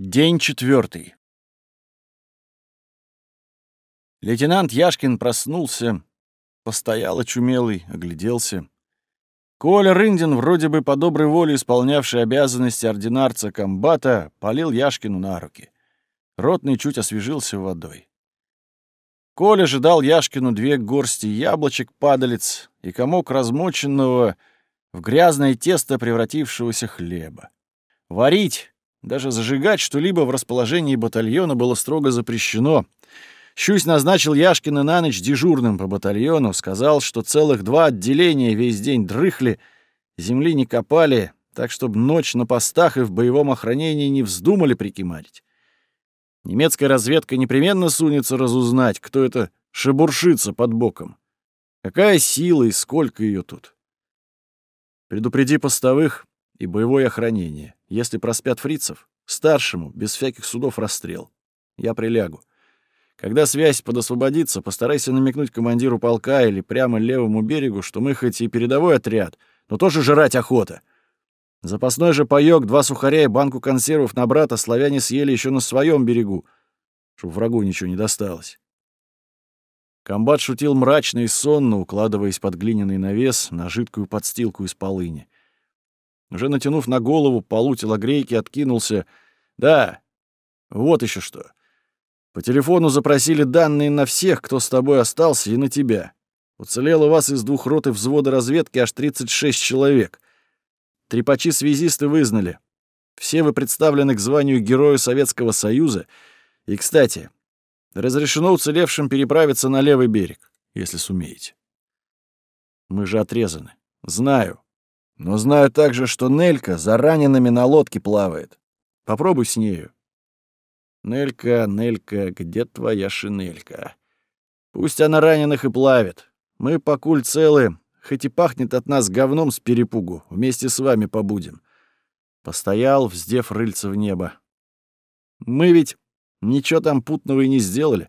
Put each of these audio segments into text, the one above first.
День четвертый. Лейтенант Яшкин проснулся, постоял очумелый, огляделся. Коля Рындин, вроде бы по доброй воле исполнявший обязанности ординарца комбата, полил Яшкину на руки. Ротный чуть освежился водой. Коля же дал Яшкину две горсти яблочек падалец и комок размоченного в грязное тесто превратившегося хлеба. Варить даже зажигать что-либо в расположении батальона было строго запрещено. Щусь назначил Яшкина на ночь дежурным по батальону, сказал, что целых два отделения весь день дрыхли, земли не копали, так чтобы ночь на постах и в боевом охранении не вздумали прикимарить. Немецкая разведка непременно сунется разузнать, кто это шебуршится под боком. Какая сила и сколько ее тут. Предупреди постовых и боевое охранение. Если проспят фрицев, старшему, без всяких судов, расстрел. Я прилягу. Когда связь подосвободится, постарайся намекнуть командиру полка или прямо левому берегу, что мы хоть и передовой отряд, но тоже жрать охота. Запасной же паёк, два сухаря и банку консервов на брата славяне съели еще на своем берегу, чтобы врагу ничего не досталось. Комбат шутил мрачно и сонно, укладываясь под глиняный навес на жидкую подстилку из полыни. Уже натянув на голову полу телогрейки, откинулся. «Да, вот еще что. По телефону запросили данные на всех, кто с тобой остался, и на тебя. Уцелело вас из двух рот и взвода разведки аж 36 человек. Трепачи-связисты вызнали. Все вы представлены к званию Героя Советского Союза. И, кстати, разрешено уцелевшим переправиться на левый берег, если сумеете. Мы же отрезаны. Знаю. Но знаю также, что Нелька за ранеными на лодке плавает. Попробуй с нею. Нелька, Нелька, где твоя шинелька? Пусть она раненых и плавит. Мы покуль целы, хоть и пахнет от нас говном с перепугу, вместе с вами побудем. Постоял, вздев рыльце в небо. Мы ведь ничего там путного и не сделали.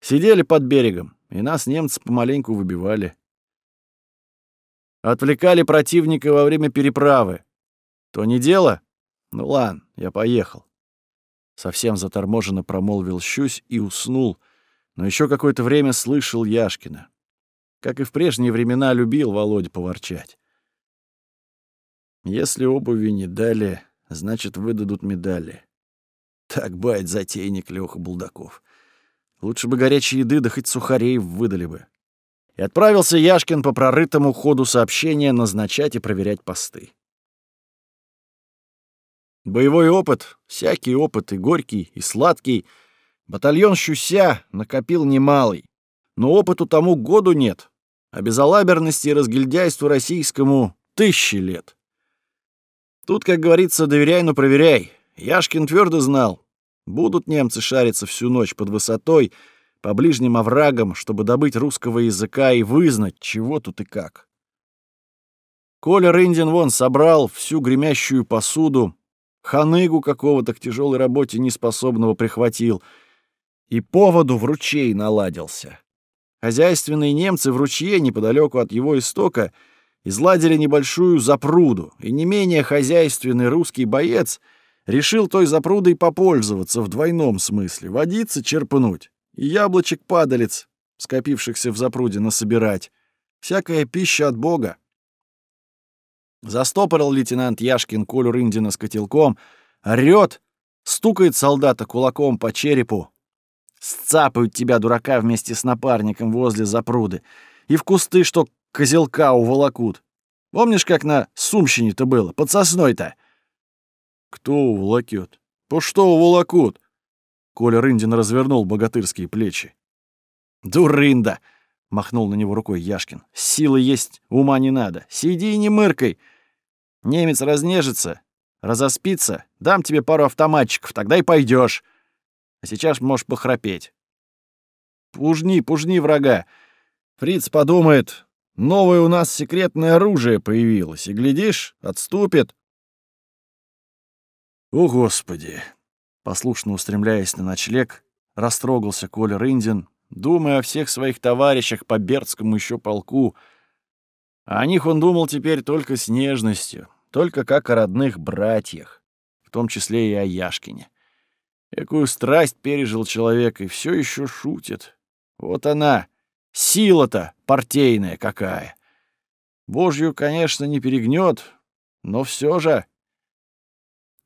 Сидели под берегом, и нас немцы помаленьку выбивали. Отвлекали противника во время переправы. То не дело? Ну ладно, я поехал. Совсем заторможенно промолвил Щусь и уснул, но еще какое-то время слышал Яшкина. Как и в прежние времена любил Володя поворчать. Если обуви не дали, значит, выдадут медали. Так бает затейник Лёха Булдаков. Лучше бы горячей еды, да хоть сухарей выдали бы. И отправился Яшкин по прорытому ходу сообщения назначать и проверять посты. Боевой опыт, всякий опыт и горький, и сладкий, батальон Щуся накопил немалый. Но опыту тому году нет, а безалаберности и разгильдяйству российскому тысячи лет. Тут, как говорится, доверяй, но проверяй. Яшкин твердо знал, будут немцы шариться всю ночь под высотой, по ближним оврагам, чтобы добыть русского языка и вызнать, чего тут и как. Коля Рындин вон собрал всю гремящую посуду, ханыгу какого-то к тяжелой работе неспособного прихватил и поводу в ручей наладился. Хозяйственные немцы в ручье неподалеку от его истока изладили небольшую запруду, и не менее хозяйственный русский боец решил той запрудой попользоваться в двойном смысле, водиться черпнуть яблочек-падалец, скопившихся в запруде, насобирать. Всякая пища от Бога. Застопорил лейтенант Яшкин Колю Рындина с котелком, орёт, стукает солдата кулаком по черепу. Сцапают тебя, дурака, вместе с напарником возле запруды. И в кусты, что козелка уволокут. Помнишь, как на Сумщине-то было, под сосной-то? Кто уволокет? По что уволокут? Коля Рындин развернул богатырские плечи. «Дурында!» — махнул на него рукой Яшкин. «Силы есть, ума не надо. Сиди и не мыркой. Немец разнежится, разоспится, дам тебе пару автоматчиков, тогда и пойдешь. А сейчас можешь похрапеть. Пужни, пужни врага. Фриц подумает, новое у нас секретное оружие появилось, и, глядишь, отступит». «О, Господи!» Послушно устремляясь на ночлег, растрогался Коля Рындин, думая о всех своих товарищах по Бердскому еще полку. А о них он думал теперь только с нежностью, только как о родных братьях, в том числе и о Яшкине. Какую страсть пережил человек и все еще шутит. Вот она, сила-то партийная какая. Божью, конечно, не перегнет, но все же...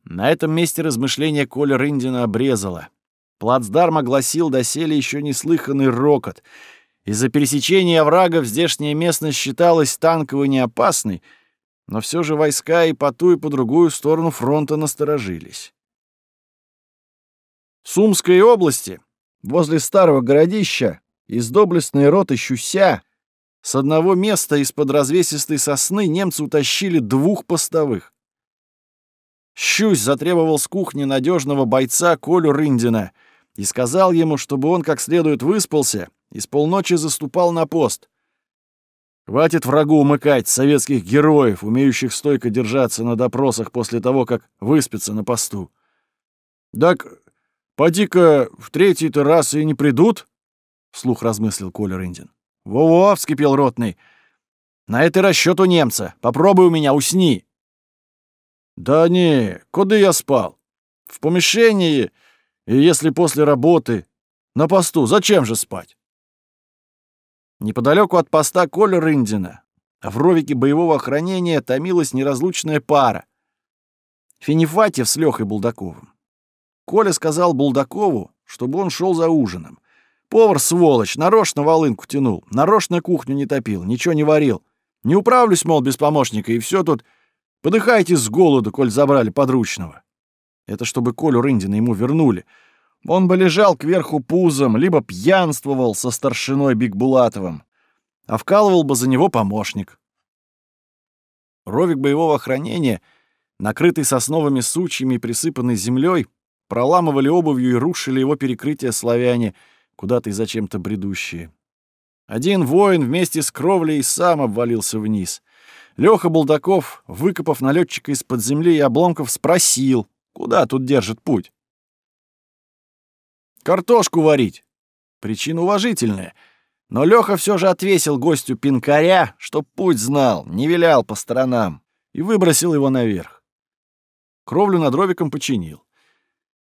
На этом месте размышления Коля Рындина обрезала. Плацдарм огласил доселе еще неслыханный рокот. Из-за пересечения оврагов здешняя местность считалась танковой неопасной, но все же войска и по ту, и по другую сторону фронта насторожились. В Сумской области, возле старого городища, из доблестной роты Щуся, с одного места из-под развесистой сосны немцы утащили двух постовых. Щусь затребовал с кухни надежного бойца Колю Рындина и сказал ему, чтобы он как следует выспался и с полночи заступал на пост. Хватит врагу умыкать советских героев, умеющих стойко держаться на допросах после того, как выспятся на посту. «Так поди-ка в третий-то раз и не придут?» — вслух размыслил Коля Рындин. «Во-во!» — вскипел ротный. «На это расчет у немца. Попробуй у меня, усни!» «Да не, куда я спал? В помещении, и если после работы. На посту, зачем же спать?» Неподалеку от поста Коля Рындина, в ровике боевого охранения, томилась неразлучная пара. Финифатьев с Лёхой Булдаковым. Коля сказал Булдакову, чтобы он шел за ужином. Повар, сволочь, нарочно волынку тянул, нарочно кухню не топил, ничего не варил. Не управлюсь, мол, без помощника, и все тут Подыхайте с голоду, коль забрали подручного. Это чтобы Колю Рындина ему вернули. Он бы лежал кверху пузом, либо пьянствовал со старшиной Бигбулатовым, а вкалывал бы за него помощник. Ровик боевого охранения, накрытый сосновыми сучьями и присыпанный землей, проламывали обувью и рушили его перекрытие славяне, куда-то и зачем-то бредущие. Один воин вместе с кровлей сам обвалился вниз — Лёха Булдаков, выкопав налетчика из-под земли и обломков, спросил, куда тут держит путь. «Картошку варить». Причина уважительная. Но Лёха все же отвесил гостю пинкаря, чтоб путь знал, не вилял по сторонам, и выбросил его наверх. Кровлю над ровиком починил.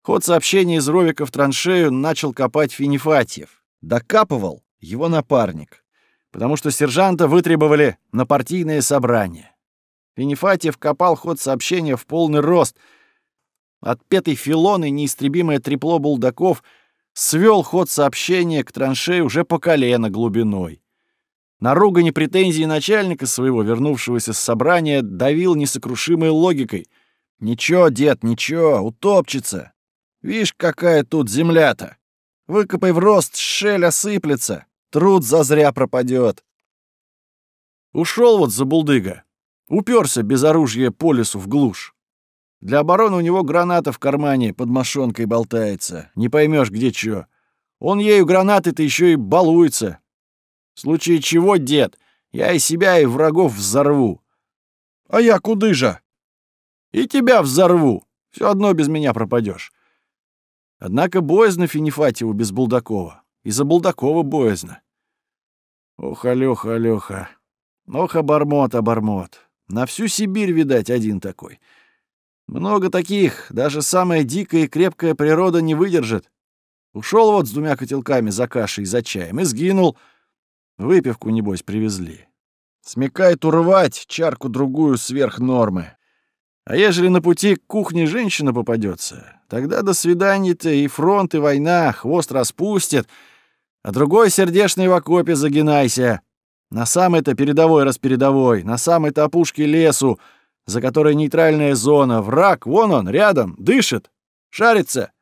Ход сообщения из ровика в траншею начал копать Финифатьев. Докапывал его напарник потому что сержанта вытребовали на партийное собрание. Финифатьев копал ход сообщения в полный рост. Отпетый филон и неистребимое трепло булдаков свел ход сообщения к траншеи уже по колено глубиной. На ругань и претензии начальника своего, вернувшегося с собрания, давил несокрушимой логикой. «Ничего, дед, ничего, утопчется. Вишь, какая тут земля-то. Выкопай в рост, шель осыплется. Труд зазря пропадет. Ушел вот за булдыга. Уперся без оружия по лесу в глушь. Для обороны у него граната в кармане под мошонкой болтается. Не поймешь, где чё. Он ею гранаты-то еще и балуется. В случае чего, дед, я и себя, и врагов взорву. А я куды же? И тебя взорву. Все одно без меня пропадешь. Однако боязно Финифатьеву без Булдакова. И за Булдакова боязно. Ох, Алёха, Алёха. Ох, обормот, обормот. На всю Сибирь, видать, один такой. Много таких, даже самая дикая и крепкая природа не выдержит. Ушел вот с двумя котелками за кашей и за чаем и сгинул. Выпивку, небось, привезли. Смекает урвать чарку-другую сверх нормы. А ежели на пути к кухне женщина попадется, тогда до свидания-то и фронт, и война, хвост распустит — а другой сердешный в окопе загинайся. На самой-то передовой распередовой, на самой-то опушке лесу, за которой нейтральная зона. Враг, вон он, рядом, дышит, шарится.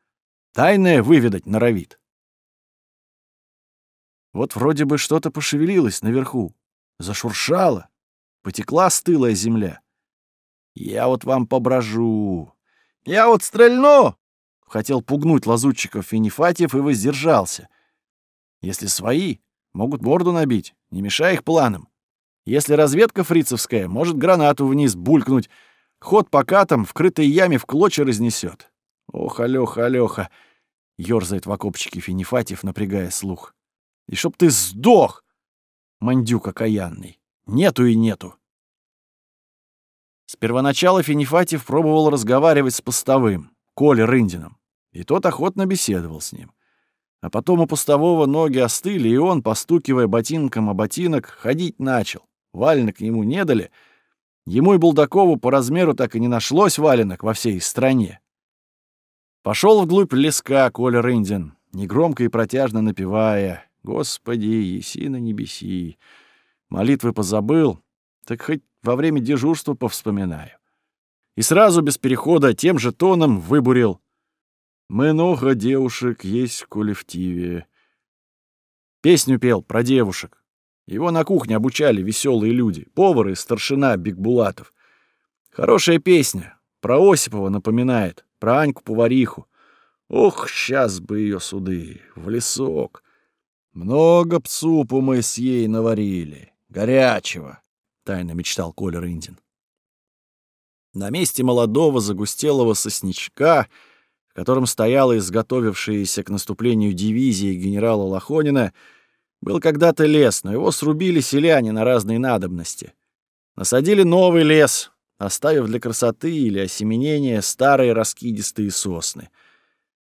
Тайное выведать норовит. Вот вроде бы что-то пошевелилось наверху, зашуршало, потекла стылая земля. Я вот вам поброжу. Я вот стрельну! Хотел пугнуть лазутчиков Финифатьев и воздержался — если свои, могут морду набить, не мешая их планам. Если разведка фрицевская, может гранату вниз булькнуть, ход по катам в крытой яме в клочья разнесет. Ох, Алёха, Алёха, ёрзает в окопчике Финифатьев, напрягая слух. И чтоб ты сдох, мандюк окаянный. Нету и нету. С первоначала Финифатьев пробовал разговаривать с постовым, Колей Рындином. И тот охотно беседовал с ним. А потом у пустового ноги остыли, и он, постукивая ботинком о ботинок, ходить начал. Валенок ему не дали. Ему и Булдакову по размеру так и не нашлось валенок во всей стране. Пошел вглубь леска Коля Рындин, негромко и протяжно напевая «Господи, еси на небеси». Молитвы позабыл, так хоть во время дежурства повспоминаю. И сразу без перехода тем же тоном выбурил «Много девушек есть в коллективе». Песню пел про девушек. Его на кухне обучали веселые люди, повар и старшина Бигбулатов. Хорошая песня, про Осипова напоминает, про Аньку-повариху. Ох, сейчас бы ее суды, в лесок. Много псупу мы с ей наварили, горячего, — тайно мечтал Коля Рындин. На месте молодого загустелого сосничка, в котором стояла изготовившаяся к наступлению дивизия генерала Лохонина, — был когда-то лес, но его срубили селяне на разные надобности. Насадили новый лес, оставив для красоты или осеменения старые раскидистые сосны.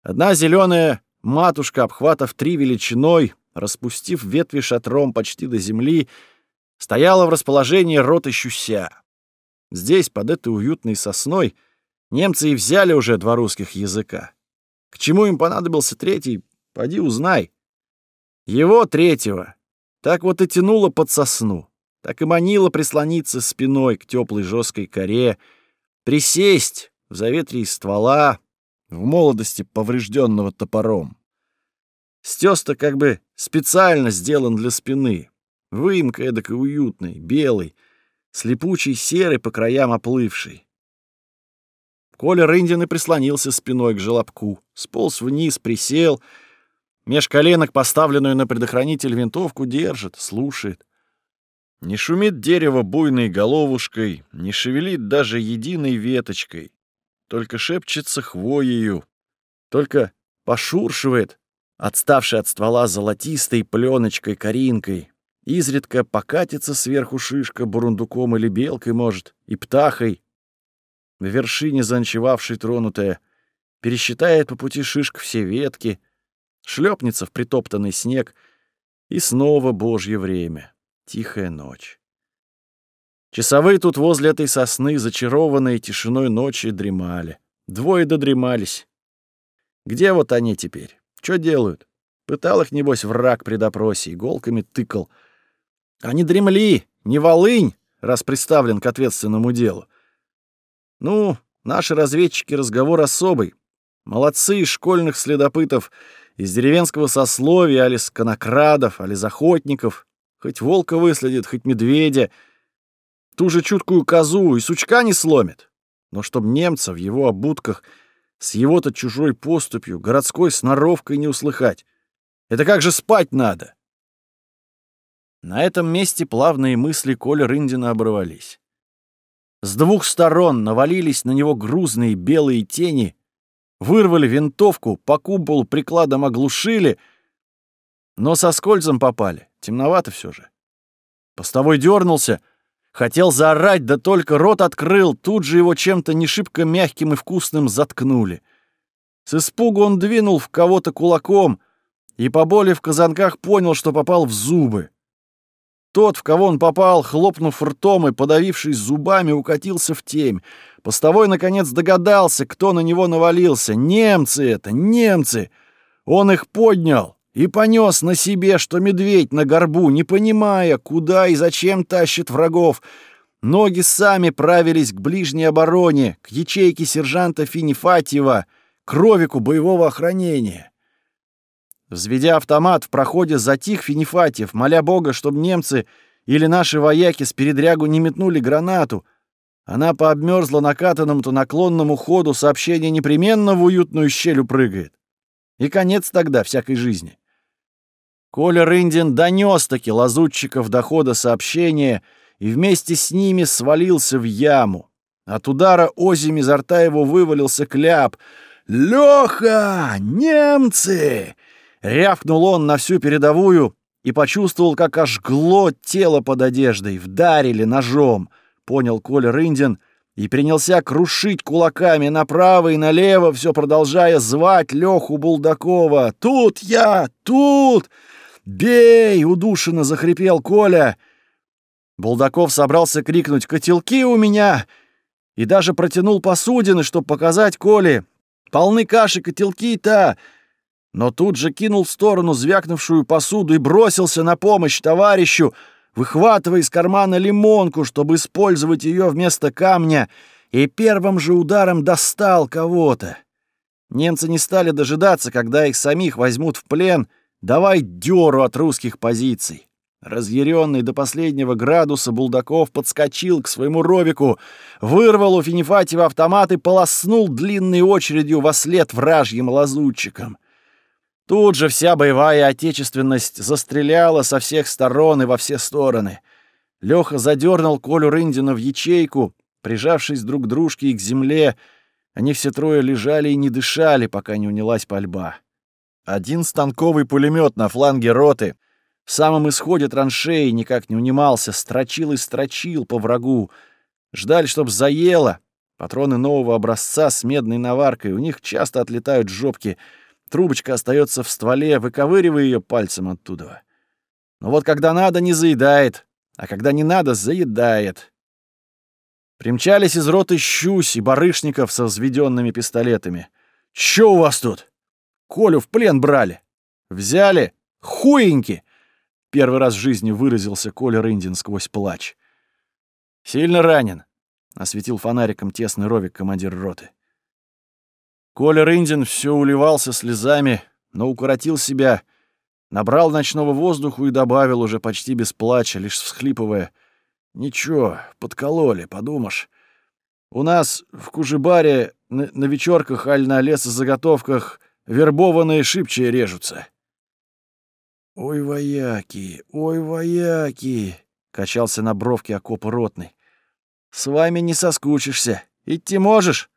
Одна зеленая матушка, обхватав три величиной, распустив ветви шатром почти до земли, стояла в расположении роты щуся. Здесь, под этой уютной сосной, немцы и взяли уже два русских языка. К чему им понадобился третий, поди узнай. Его третьего так вот и тянуло под сосну, так и манило прислониться спиной к теплой жесткой коре, присесть в заветрии ствола, в молодости поврежденного топором. Стёс-то как бы специально сделан для спины, выемка эдакой уютной, белой, слепучей серой по краям оплывшей. Коля Рындин и прислонился спиной к желобку, сполз вниз, присел — Меж коленок, поставленную на предохранитель винтовку, держит, слушает. Не шумит дерево буйной головушкой, не шевелит даже единой веточкой, только шепчется хвоею, только пошуршивает, отставший от ствола золотистой пленочкой-коринкой, изредка покатится сверху шишка бурундуком или белкой, может, и птахой, в вершине заночевавшей тронутая, пересчитает по пути шишка все ветки — шлепнется в притоптанный снег, и снова божье время, тихая ночь. Часовые тут возле этой сосны, зачарованные тишиной ночи, дремали. Двое додремались. Где вот они теперь? Что делают? Пытал их, небось, враг при допросе, иголками тыкал. Они дремли, не волынь, раз представлен к ответственному делу. Ну, наши разведчики разговор особый. Молодцы школьных следопытов — из деревенского сословия, али с конокрадов, али из охотников. Хоть волка выследит, хоть медведя. Ту же чуткую козу и сучка не сломит. Но чтоб немца в его обутках с его-то чужой поступью, городской сноровкой не услыхать. Это как же спать надо? На этом месте плавные мысли Коля Рындина оборвались. С двух сторон навалились на него грузные белые тени — Вырвали винтовку, по куполу прикладом оглушили, но со скользом попали. Темновато все же. Постовой дернулся, хотел заорать, да только рот открыл, тут же его чем-то не шибко мягким и вкусным заткнули. С испугу он двинул в кого-то кулаком и по боли в казанках понял, что попал в зубы. Тот, в кого он попал, хлопнув ртом и подавившись зубами, укатился в темь. Постовой, наконец, догадался, кто на него навалился. Немцы это, немцы! Он их поднял и понес на себе, что медведь на горбу, не понимая, куда и зачем тащит врагов. Ноги сами правились к ближней обороне, к ячейке сержанта Финифатьева, к ровику боевого охранения. Взведя автомат, в проходе затих Финифатьев, моля Бога, чтобы немцы или наши вояки с передрягу не метнули гранату. Она по обмерзла накатанному-то наклонному ходу сообщение непременно в уютную щель упрыгает. И конец тогда всякой жизни. Коля Рындин донес-таки лазутчиков дохода сообщения и вместе с ними свалился в яму. От удара озими изо рта его вывалился кляп. «Лёха! Немцы! Рявкнул он на всю передовую и почувствовал, как ожгло тело под одеждой, вдарили ножом, понял Коля Рындин и принялся крушить кулаками направо и налево, все продолжая звать Леху Булдакова. «Тут я! Тут! Бей!» — удушенно захрипел Коля. Булдаков собрался крикнуть «Котелки у меня!» и даже протянул посудины, чтобы показать Коле. «Полны каши котелки-то!» Но тут же кинул в сторону звякнувшую посуду и бросился на помощь товарищу, выхватывая из кармана лимонку, чтобы использовать ее вместо камня, и первым же ударом достал кого-то. Немцы не стали дожидаться, когда их самих возьмут в плен, давай дёру от русских позиций. Разъяренный до последнего градуса Булдаков подскочил к своему ровику, вырвал у Финифатьева автомат и полоснул длинной очередью во след вражьим лазутчикам. Тут же вся боевая отечественность застреляла со всех сторон и во все стороны. Лёха задернул Колю Рындина в ячейку, прижавшись друг к дружке и к земле. Они все трое лежали и не дышали, пока не унялась пальба. Один станковый пулемет на фланге роты в самом исходе траншеи никак не унимался, строчил и строчил по врагу. Ждали, чтоб заело. Патроны нового образца с медной наваркой, у них часто отлетают жопки — Трубочка остается в стволе, выковыривая ее пальцем оттуда. Но вот когда надо, не заедает, а когда не надо, заедает. Примчались из роты щусь и барышников со взведенными пистолетами. «Чё у вас тут? Колю в плен брали. Взяли? Хуеньки!» Первый раз в жизни выразился Коля Рындин сквозь плач. «Сильно ранен», — осветил фонариком тесный ровик командир роты. Коля Рындин все уливался слезами, но укоротил себя, набрал ночного воздуху и добавил уже почти без плача, лишь всхлипывая. «Ничего, подкололи, подумаешь. У нас в Кужибаре на, на вечерках аль на лесозаготовках вербованные шибчие режутся». «Ой, вояки, ой, вояки!» — качался на бровке окопа ротный. «С вами не соскучишься. Идти можешь?»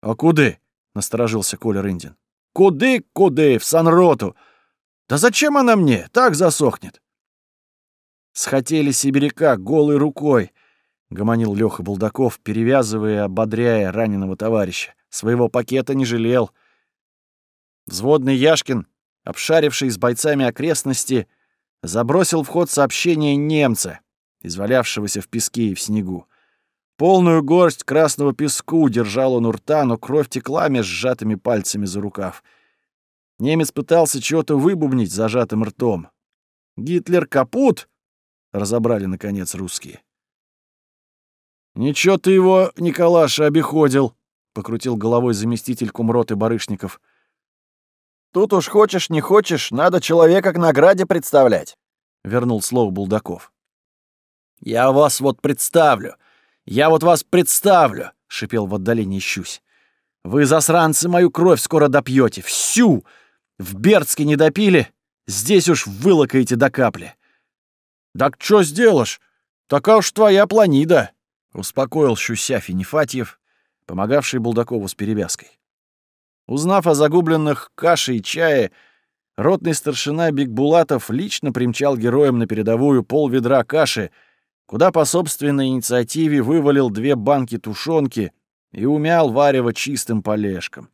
«А куды?» Насторожился Коля Рындин. «Куды, куды, в санроту? Да зачем она мне? Так засохнет!» «Схотели сибиряка голой рукой», — гомонил Лёха Булдаков, перевязывая ободряя раненого товарища. Своего пакета не жалел. Взводный Яшкин, обшаривший с бойцами окрестности, забросил в ход сообщение немца, извалявшегося в песке и в снегу. Полную горсть красного песку держал он у рта, но кровь текла меж сжатыми пальцами за рукав. Немец пытался чего-то выбубнить зажатым ртом. «Гитлер капут!» — разобрали, наконец, русские. «Ничего ты его, Николаша, обиходил!» — покрутил головой заместитель кумроты Барышников. «Тут уж хочешь, не хочешь, надо человека к награде представлять», — вернул слово Булдаков. «Я вас вот представлю. «Я вот вас представлю!» — шипел в отдалении щусь. «Вы, засранцы, мою кровь скоро допьете. Всю! В Бердске не допили, здесь уж вылокаете до капли». «Так что сделаешь? Такая уж твоя планида!» — успокоил щуся Финифатьев, помогавший Булдакову с перевязкой. Узнав о загубленных каше и чае, ротный старшина Бигбулатов лично примчал героям на передовую пол ведра каши — куда по собственной инициативе вывалил две банки тушенки и умял варево чистым полежком.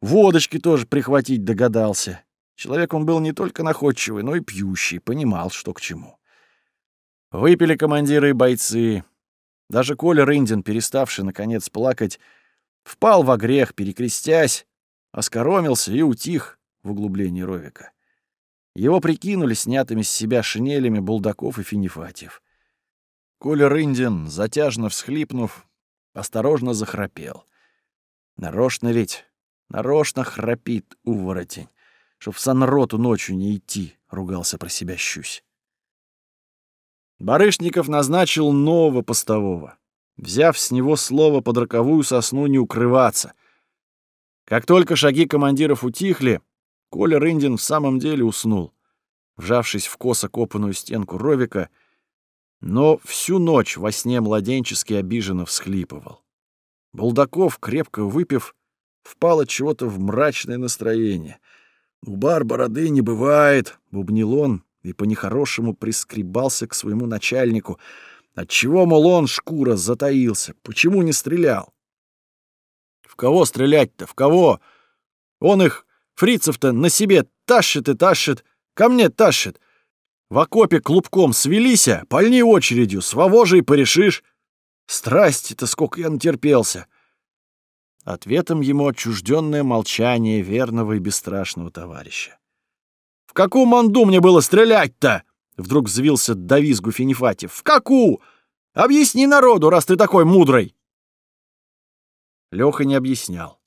Водочки тоже прихватить догадался. Человек он был не только находчивый, но и пьющий, понимал, что к чему. Выпили командиры и бойцы. Даже Коля Рындин, переставший, наконец, плакать, впал во грех, перекрестясь, оскоромился и утих в углублении ровика. Его прикинули снятыми с себя шинелями Булдаков и Финифатьев. Коля Рындин, затяжно всхлипнув, осторожно захрапел. Нарочно ведь, нарочно храпит уворотень, чтоб в санроту ночью не идти, ругался про себя щусь. Барышников назначил нового постового, взяв с него слово под роковую сосну не укрываться. Как только шаги командиров утихли, Коля Рындин в самом деле уснул. Вжавшись в косо копанную стенку ровика, но всю ночь во сне младенчески обиженно всхлипывал. Булдаков, крепко выпив, впал от чего-то в мрачное настроение. «У бар бороды не бывает», — бубнил он и по-нехорошему прискребался к своему начальнику, Отчего, мол, он, шкура, затаился? Почему не стрелял? В кого стрелять-то? В кого? Он их, фрицев-то, на себе тащит и тащит, ко мне тащит. В окопе клубком свелися, пальни очередью, с вовожей порешишь. Страсти-то сколько я натерпелся. Ответом ему отчужденное молчание верного и бесстрашного товарища. «В какую манду мне было стрелять-то?» Вдруг взвился до визгу. «В какую? Объясни народу, раз ты такой мудрый!» Лёха не объяснял.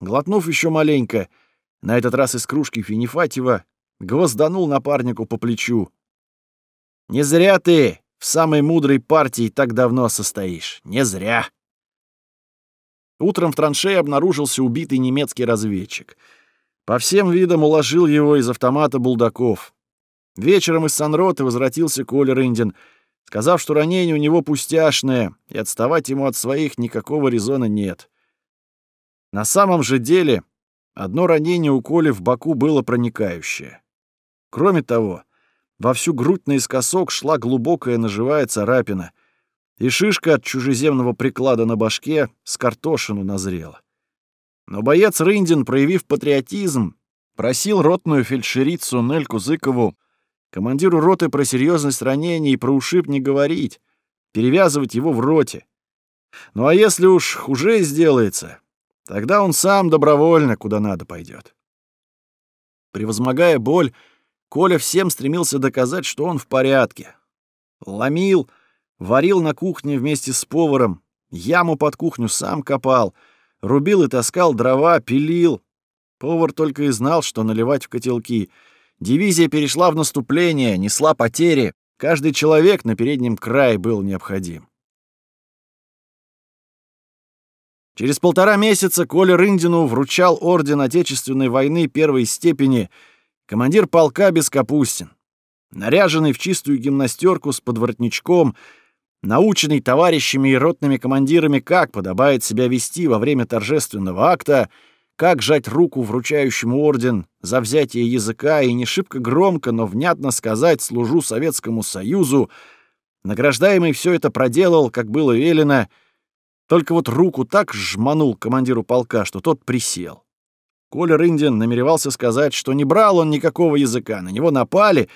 Глотнув еще маленько, на этот раз из кружки Финифатьева, гвозданул напарнику по плечу. «Не зря ты в самой мудрой партии так давно состоишь. Не зря!» Утром в траншее обнаружился убитый немецкий разведчик. По всем видам уложил его из автомата Булдаков. Вечером из Санроты возвратился Коля Рындин, сказав, что ранение у него пустяшное, и отставать ему от своих никакого резона нет. На самом же деле, одно ранение у Коли в боку было проникающее. Кроме того, во всю грудь наискосок шла глубокая ножевая царапина, и шишка от чужеземного приклада на башке с картошину назрела. Но боец Рындин, проявив патриотизм, просил ротную фельдшерицу Нельку Зыкову Командиру роты про серьезность ранений и про ушиб не говорить, перевязывать его в роте. Ну а если уж хуже сделается, тогда он сам добровольно куда надо пойдет. Превозмогая боль, Коля всем стремился доказать, что он в порядке. Ломил, варил на кухне вместе с поваром, яму под кухню сам копал, рубил и таскал дрова, пилил. Повар только и знал, что наливать в котелки — Дивизия перешла в наступление, несла потери. Каждый человек на переднем крае был необходим. Через полтора месяца Коля Рындину вручал орден Отечественной войны первой степени командир полка Бескапустин. Наряженный в чистую гимнастерку с подворотничком, наученный товарищами и ротными командирами, как подобает себя вести во время торжественного акта — как жать руку вручающему орден за взятие языка и не шибко громко, но внятно сказать «служу Советскому Союзу», награждаемый все это проделал, как было велено, только вот руку так жманул командиру полка, что тот присел. Коля Рындин намеревался сказать, что не брал он никакого языка, на него напали,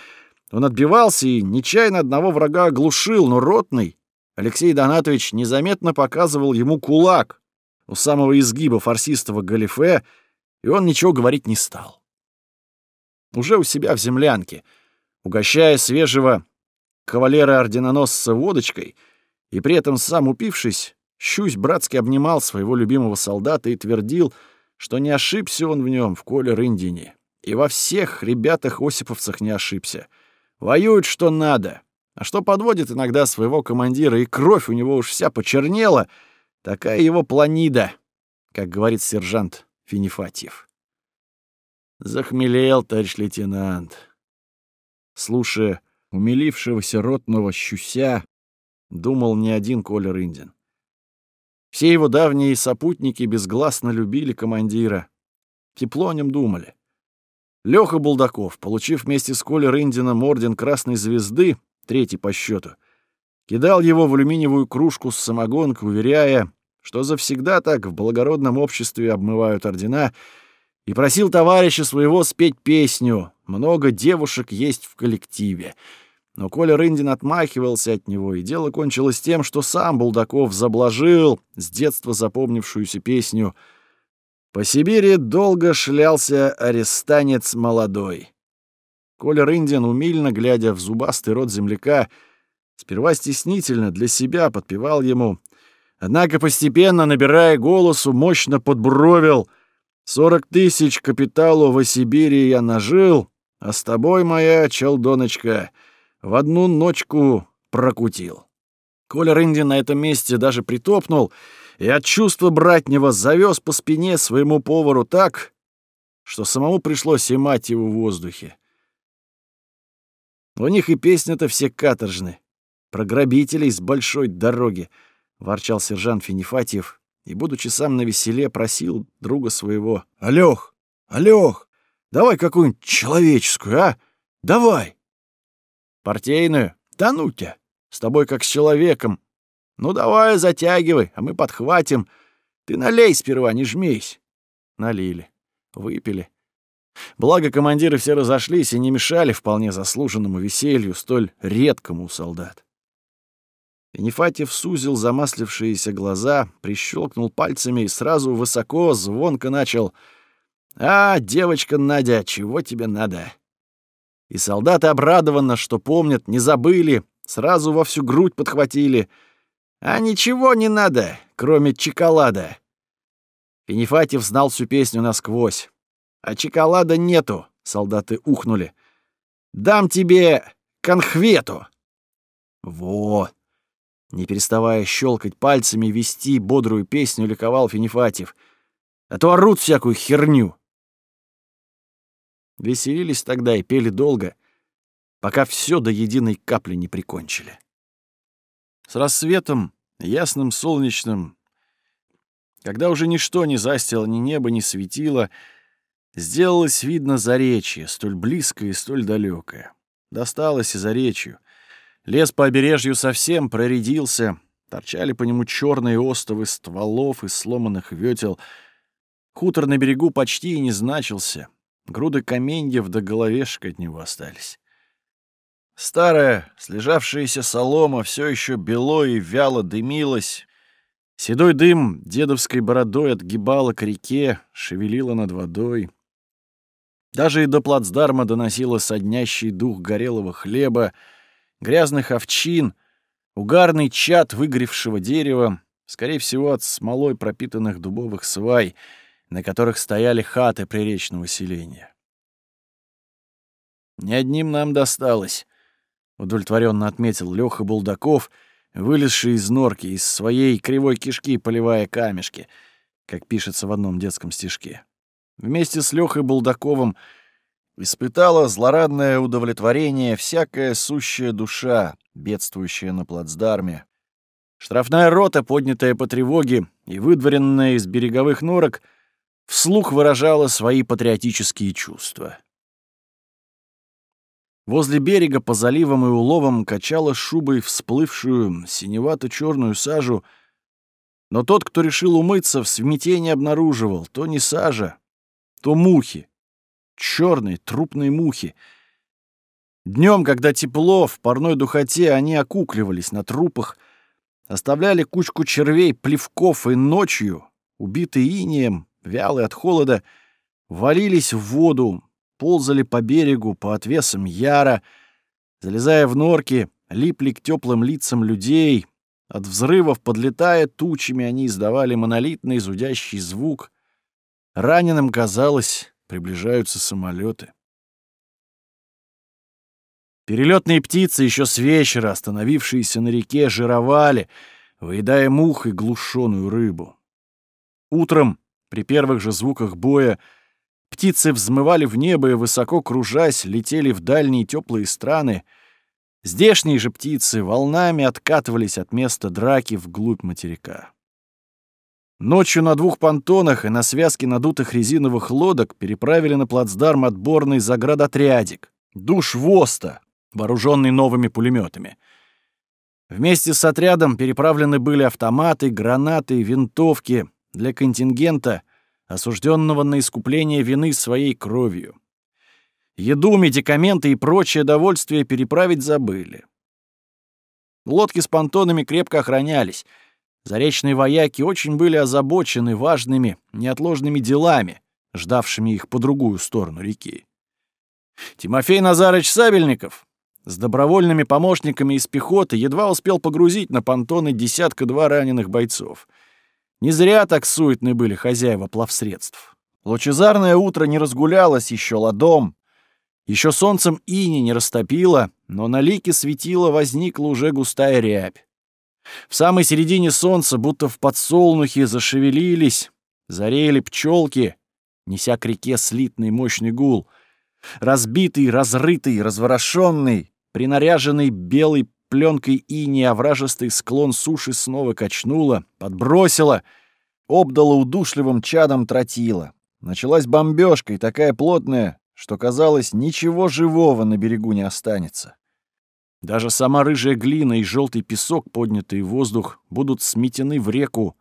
он отбивался и нечаянно одного врага оглушил, но ротный Алексей Донатович незаметно показывал ему кулак, у самого изгиба фарсистого галифе, и он ничего говорить не стал. Уже у себя в землянке, угощая свежего кавалера-орденоносца водочкой, и при этом сам упившись, Щусь братски обнимал своего любимого солдата и твердил, что не ошибся он в нем, в Коле Рындине. И во всех ребятах-осиповцах не ошибся. Воюют что надо. А что подводит иногда своего командира, и кровь у него уж вся почернела — Такая его планида, как говорит сержант Финифатьев. Захмелел, товарищ лейтенант. Слушая умилившегося ротного щуся, думал не один Коля Рындин. Все его давние сопутники безгласно любили командира. Тепло о нем думали. Лёха Булдаков, получив вместе с Колей Рындином орден Красной Звезды, третий по счету, кидал его в алюминиевую кружку с самогонкой, уверяя, что завсегда так в благородном обществе обмывают ордена, и просил товарища своего спеть песню «Много девушек есть в коллективе». Но Коля Рындин отмахивался от него, и дело кончилось тем, что сам Булдаков заблажил с детства запомнившуюся песню «По Сибири долго шлялся арестанец молодой». Коля Рындин, умильно глядя в зубастый рот земляка, сперва стеснительно для себя подпевал ему — Однако постепенно, набирая голосу, мощно подбровил. «Сорок тысяч капиталу в Сибири я нажил, а с тобой, моя челдоночка, в одну ночку прокутил». Коля Рындин на этом месте даже притопнул и от чувства братнего завез по спине своему повару так, что самому пришлось имать его в воздухе. У них и песня-то все каторжны, про грабителей с большой дороги —— ворчал сержант Финифатьев и, будучи сам на веселе, просил друга своего. «Алёх! Алёх! Давай какую-нибудь человеческую, а? Давай!» «Партийную? Да ну тебя! С тобой как с человеком. Ну давай, затягивай, а мы подхватим. Ты налей сперва, не жмись. Налили. Выпили. Благо командиры все разошлись и не мешали вполне заслуженному веселью, столь редкому у солдат. Бенефатьев сузил замаслившиеся глаза, прищелкнул пальцами и сразу высоко, звонко начал «А, девочка Надя, чего тебе надо?» И солдаты обрадованно, что помнят, не забыли, сразу во всю грудь подхватили. «А ничего не надо, кроме чоколада». Бенефатьев знал всю песню насквозь. «А чоколада нету», — солдаты ухнули. «Дам тебе конхвету». «Во!» Не переставая щелкать пальцами, вести бодрую песню, ликовал Финифатьев. «А то орут всякую херню». Веселились тогда и пели долго, пока все до единой капли не прикончили. С рассветом, ясным солнечным, когда уже ничто не застило, ни небо не светило, сделалось видно заречье, столь близкое и столь далекое. Досталось и заречью. Лес по побережью совсем проредился, торчали по нему черные остовы стволов и сломанных ветел. Хутор на берегу почти и не значился. Груды каменьев до головешек от него остались. Старая, слежавшаяся солома все еще бело и вяло дымилась. Седой дым дедовской бородой отгибала к реке, шевелила над водой. Даже и до плацдарма доносило соднящий дух горелого хлеба, грязных овчин, угарный чад выгоревшего дерева, скорее всего, от смолой пропитанных дубовых свай — на которых стояли хаты приречного селения. «Не одним нам досталось», — удовлетворенно отметил Лёха Булдаков, вылезший из норки, из своей кривой кишки поливая камешки, как пишется в одном детском стишке. Вместе с Лёхой Булдаковым испытала злорадное удовлетворение всякая сущая душа, бедствующая на плацдарме. Штрафная рота, поднятая по тревоге и выдворенная из береговых норок — вслух выражала свои патриотические чувства. Возле берега по заливам и уловам качала шубой всплывшую синевато-черную сажу, но тот, кто решил умыться, в смятении обнаруживал то не сажа, то мухи, черные трупные мухи. Днем, когда тепло, в парной духоте они окукливались на трупах, оставляли кучку червей, плевков и ночью, убитые инеем, вялые от холода, валились в воду, ползали по берегу, по отвесам яра, залезая в норки, липли к теплым лицам людей. От взрывов, подлетая тучами, они издавали монолитный зудящий звук. Раненым казалось, приближаются самолеты. Перелетные птицы еще с вечера, остановившиеся на реке, жировали, выедая мух и глушеную рыбу. Утром при первых же звуках боя птицы взмывали в небо и, высоко кружась, летели в дальние теплые страны. Здешние же птицы волнами откатывались от места драки вглубь материка. Ночью на двух понтонах и на связке надутых резиновых лодок переправили на плацдарм отборный заградотрядик, душ ВОСТа, вооруженный новыми пулеметами. Вместе с отрядом переправлены были автоматы, гранаты, винтовки, для контингента, осужденного на искупление вины своей кровью. Еду, медикаменты и прочее довольствие переправить забыли. Лодки с понтонами крепко охранялись. Заречные вояки очень были озабочены важными, неотложными делами, ждавшими их по другую сторону реки. Тимофей Назарыч Сабельников с добровольными помощниками из пехоты едва успел погрузить на понтоны десятка-два раненых бойцов — не зря так суетны были хозяева плавсредств. Лучезарное утро не разгулялось еще ладом, еще солнцем ини не растопило, но на лике светила возникла уже густая рябь. В самой середине солнца, будто в подсолнухе, зашевелились, зареяли пчелки, неся к реке слитный мощный гул. Разбитый, разрытый, разворошенный, принаряженный белой пленкой ини овражистый склон суши снова качнуло, подбросило, обдало удушливым чадом тротила. Началась бомбежка и такая плотная, что казалось, ничего живого на берегу не останется. Даже сама рыжая глина и желтый песок, поднятые в воздух, будут сметены в реку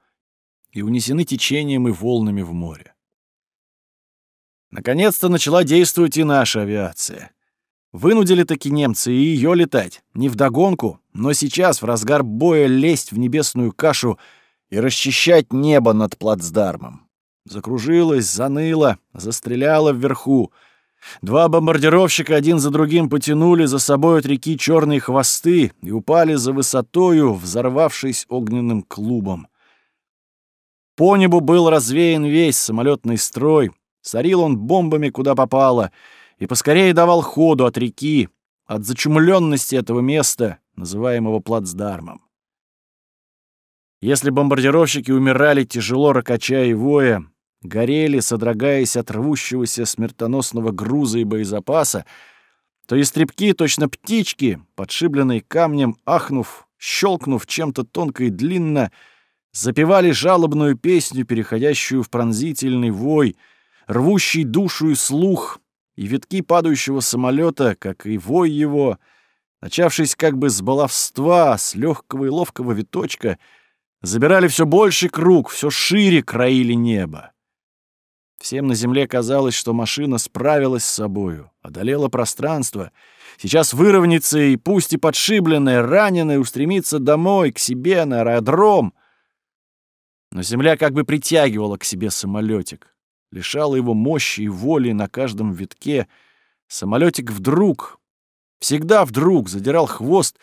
и унесены течением и волнами в море. Наконец-то начала действовать и наша авиация. Вынудили таки немцы и ее летать, не вдогонку, но сейчас, в разгар боя, лезть в небесную кашу и расчищать небо над плацдармом. Закружилась, заныла, застреляла вверху. Два бомбардировщика один за другим потянули за собой от реки черные хвосты и упали за высотою, взорвавшись огненным клубом. По небу был развеян весь самолетный строй, сорил он бомбами куда попало и поскорее давал ходу от реки, от зачумленности этого места, называемого плацдармом. Если бомбардировщики умирали тяжело ракача и воя, горели, содрогаясь от рвущегося смертоносного груза и боезапаса, то истребки, точно птички, подшибленные камнем, ахнув, щелкнув чем-то тонко и длинно, запевали жалобную песню, переходящую в пронзительный вой, рвущий душу и слух, и витки падающего самолета, как и вой его, начавшись как бы с баловства, с легкого и ловкого виточка, забирали все больше круг, все шире краили небо. Всем на земле казалось, что машина справилась с собою, одолела пространство, сейчас выровняется и, пусть и подшибленная, раненая, устремится домой, к себе, на аэродром — но земля как бы притягивала к себе самолетик, лишала его мощи и воли на каждом витке. Самолетик вдруг, всегда вдруг задирал хвост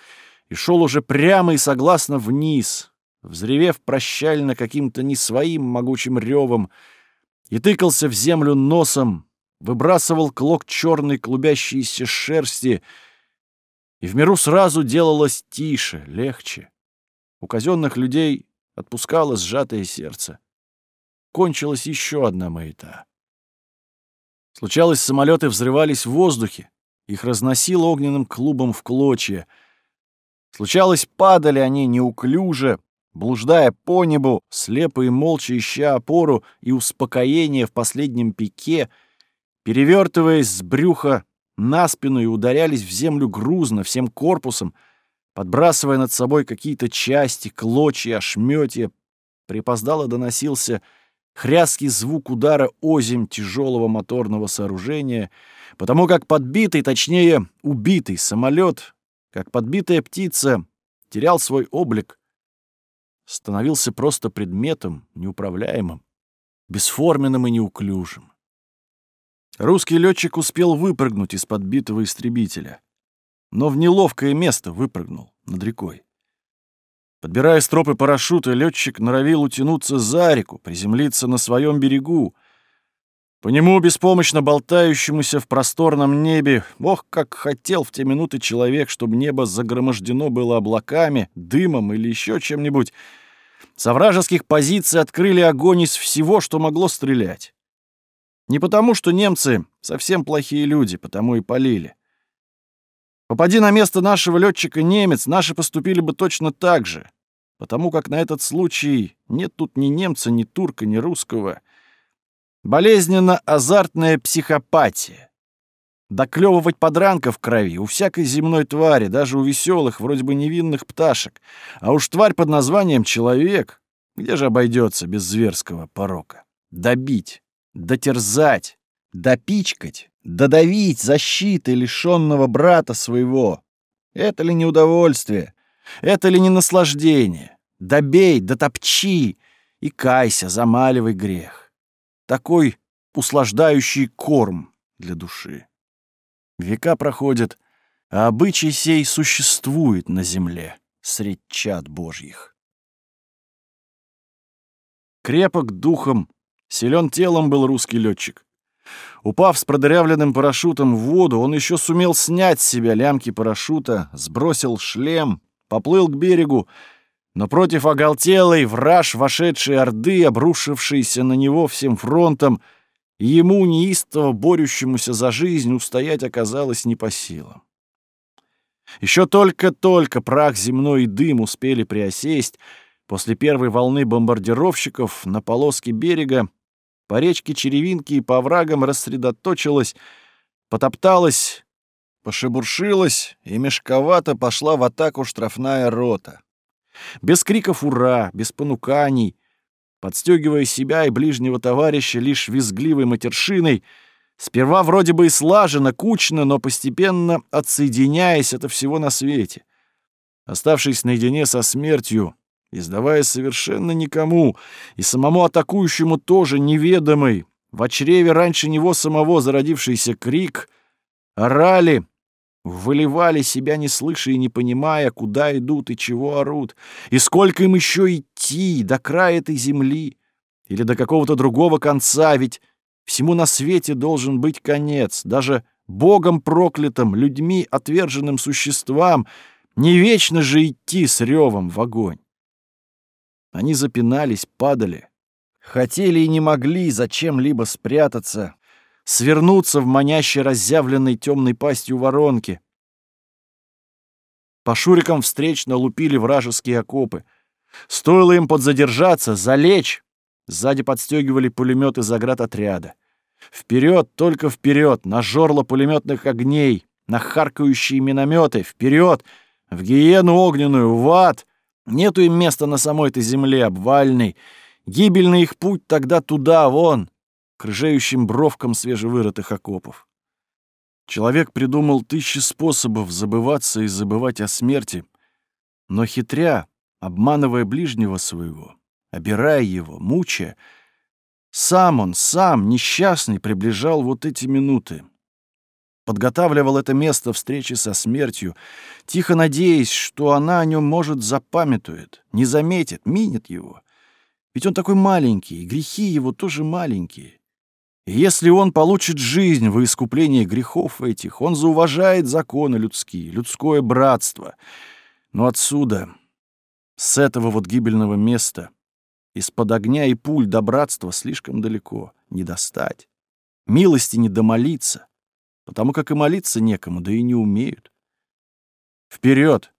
и шел уже прямо и согласно вниз, взревев прощально каким-то не своим могучим ревом, и тыкался в землю носом, выбрасывал клок черной клубящейся шерсти, и в миру сразу делалось тише, легче. У казенных людей отпускало сжатое сердце. Кончилась еще одна маята. Случалось, самолеты взрывались в воздухе, их разносило огненным клубом в клочья. Случалось, падали они неуклюже, блуждая по небу, слепо и молча ища опору и успокоение в последнем пике, перевертываясь с брюха на спину и ударялись в землю грузно, всем корпусом — подбрасывая над собой какие-то части, клочья, ошметья. Припоздало доносился хряский звук удара озим тяжелого моторного сооружения, потому как подбитый, точнее, убитый самолет, как подбитая птица, терял свой облик, становился просто предметом, неуправляемым, бесформенным и неуклюжим. Русский летчик успел выпрыгнуть из подбитого истребителя но в неловкое место выпрыгнул над рекой. Подбирая стропы парашюта, летчик норовил утянуться за реку, приземлиться на своем берегу. По нему, беспомощно болтающемуся в просторном небе, ох, как хотел в те минуты человек, чтобы небо загромождено было облаками, дымом или еще чем-нибудь. Со вражеских позиций открыли огонь из всего, что могло стрелять. Не потому, что немцы совсем плохие люди, потому и полили. Попади на место нашего летчика немец, наши поступили бы точно так же, потому как на этот случай нет тут ни немца, ни турка, ни русского. Болезненно-азартная психопатия. Доклевывать подранка в крови у всякой земной твари, даже у веселых, вроде бы невинных пташек. А уж тварь под названием человек, где же обойдется без зверского порока? Добить, дотерзать, допичкать, Додавить защиты лишенного брата своего. Это ли не удовольствие? Это ли не наслаждение? Добей, дотопчи и кайся, замаливай грех. Такой услаждающий корм для души. Века проходят, а обычай сей существует на земле средь чад божьих. Крепок духом, силен телом был русский летчик. Упав с продырявленным парашютом в воду, он еще сумел снять с себя лямки парашюта, сбросил шлем, поплыл к берегу, но против оголтелой враж вошедшей орды, обрушившейся на него всем фронтом, ему, неистово борющемуся за жизнь, устоять оказалось не по силам. Еще только-только прах земной и дым успели приосесть, после первой волны бомбардировщиков на полоске берега по речке Черевинки и по оврагам рассредоточилась, потопталась пошебуршилась, и мешковато пошла в атаку штрафная рота. Без криков «Ура!», без понуканий, подстегивая себя и ближнего товарища лишь визгливой матершиной, сперва вроде бы и слаженно, кучно, но постепенно отсоединяясь от всего на свете. Оставшись наедине со смертью, издавая совершенно никому, и самому атакующему тоже неведомый, в чреве раньше него самого зародившийся крик, орали, выливали себя, не слыша и не понимая, куда идут и чего орут, и сколько им еще идти до края этой земли или до какого-то другого конца, ведь всему на свете должен быть конец, даже Богом проклятым, людьми отверженным существам, не вечно же идти с ревом в огонь. Они запинались, падали, хотели и не могли зачем-либо спрятаться, свернуться в манящей разъявленной темной пастью воронки. По шурикам встречно лупили вражеские окопы. Стоило им подзадержаться, залечь, сзади подстегивали пулеметы заград отряда. Вперед, только вперед, на жорло пулеметных огней, на харкающие минометы, вперед, в гиену огненную, в ад. Нету им места на самой этой земле обвальной. Гибельный их путь тогда туда, вон, к рыжеющим бровкам свежевырытых окопов. Человек придумал тысячи способов забываться и забывать о смерти, но хитря, обманывая ближнего своего, обирая его, мучая, сам он, сам, несчастный, приближал вот эти минуты. Подготавливал это место встречи со смертью, тихо надеясь, что она о нем, может, запамятует, не заметит, минет его. Ведь он такой маленький, и грехи его тоже маленькие. И если он получит жизнь во искупление грехов этих, он зауважает законы людские, людское братство. Но отсюда, с этого вот гибельного места, из-под огня и пуль до братства слишком далеко, не достать. Милости не домолиться, потому как и молиться некому, да и не умеют. Вперед!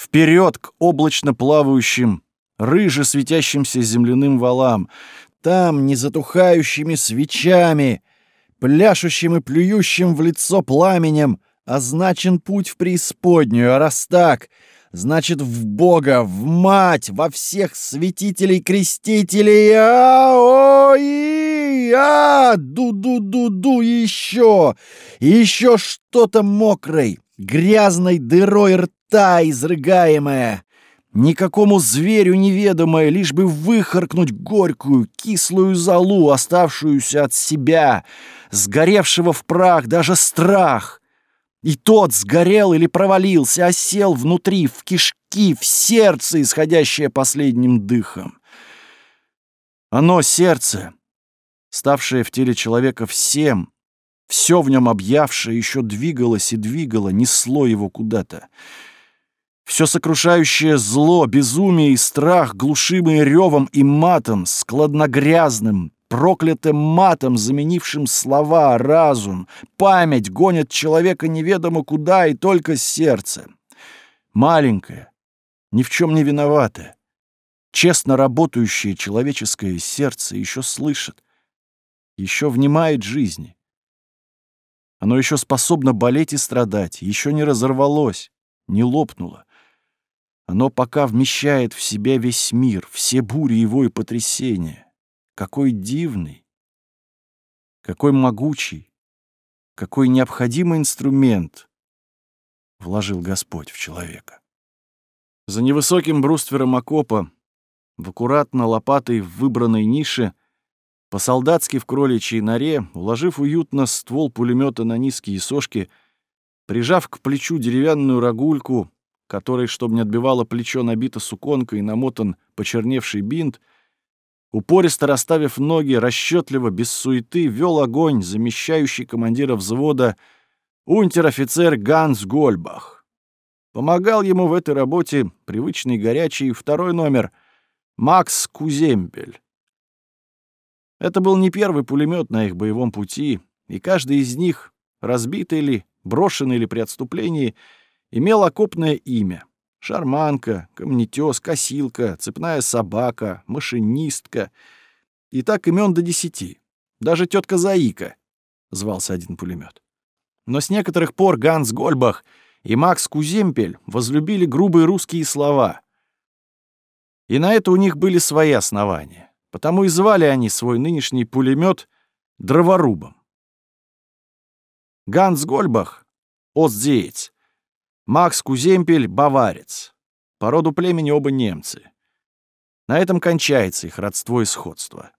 Вперед к облачно плавающим, рыже светящимся земляным валам, там, незатухающими свечами, пляшущим и плюющим в лицо пламенем, означен путь в преисподнюю, а раз так, значит, в Бога, в Мать, во всех святителей-крестителей, а, ду-ду-ду-ду, еще, еще что-то мокрой, грязной дырой рта изрыгаемое, Никакому зверю неведомое, лишь бы выхаркнуть горькую, кислую залу, оставшуюся от себя, сгоревшего в прах даже страх. И тот сгорел или провалился, осел внутри, в кишки, в сердце, исходящее последним дыхом. Оно, сердце, ставшее в теле человека всем, все в нем объявшее, еще двигалось и двигало, несло его куда-то. Все сокрушающее зло, безумие и страх, глушимые ревом и матом, складногрязным, проклятым матом, заменившим слова, разум, память, гонят человека неведомо куда и только сердце. Маленькое, ни в чем не виноватое, честно работающее человеческое сердце еще слышит, еще внимает жизни. Оно еще способно болеть и страдать, еще не разорвалось, не лопнуло. Оно пока вмещает в себя весь мир, все бури его и потрясения. Какой дивный, какой могучий, какой необходимый инструмент вложил Господь в человека. За невысоким бруствером окопа, в аккуратно лопатой в выбранной нише, по-солдатски в кроличьей норе, уложив уютно ствол пулемета на низкие сошки, прижав к плечу деревянную рогульку, которой, чтобы не отбивало плечо, набито суконкой и намотан почерневший бинт, упористо расставив ноги, расчетливо, без суеты, вел огонь, замещающий командира взвода унтер-офицер Ганс Гольбах. Помогал ему в этой работе привычный горячий второй номер Макс Куземпель. Это был не первый пулемет на их боевом пути, и каждый из них, разбитый или брошенный или при отступлении, — имел окопное имя. Шарманка, камнетёс, косилка, цепная собака, машинистка. И так имен до десяти. Даже тетка Заика, звался один пулемет. но с некоторых пор Ганс Гольбах и Макс Куземпель возлюбили грубые русские слова. И на это у них были свои основания. Потому и звали они свой нынешний пулемет дроворубом. Ганс Гольбах — Остзеец, Макс Куземпель — баварец. По роду племени оба немцы. На этом кончается их родство и сходство.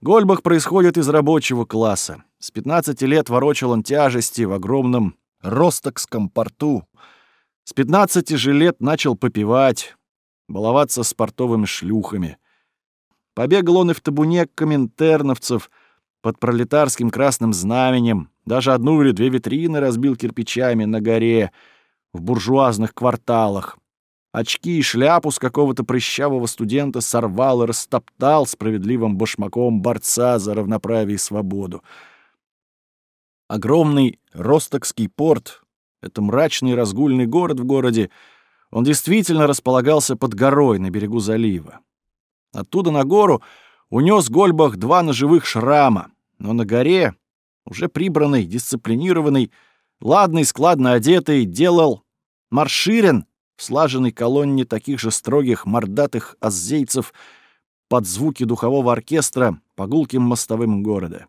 Гольбах происходит из рабочего класса. С 15 лет ворочал он тяжести в огромном Ростокском порту. С 15 же лет начал попивать, баловаться с портовыми шлюхами. Побегал он и в табуне коминтерновцев под пролетарским красным знаменем, даже одну или две витрины разбил кирпичами на горе в буржуазных кварталах. Очки и шляпу с какого-то прыщавого студента сорвал и растоптал справедливым башмаком борца за равноправие и свободу. Огромный Ростокский порт — это мрачный разгульный город в городе. Он действительно располагался под горой на берегу залива. Оттуда на гору унес Гольбах два ножевых шрама, но на горе, уже прибранный, дисциплинированный, ладный, складно одетый, делал марширен в слаженной колонне таких же строгих мордатых аззейцев под звуки духового оркестра по гулким мостовым города.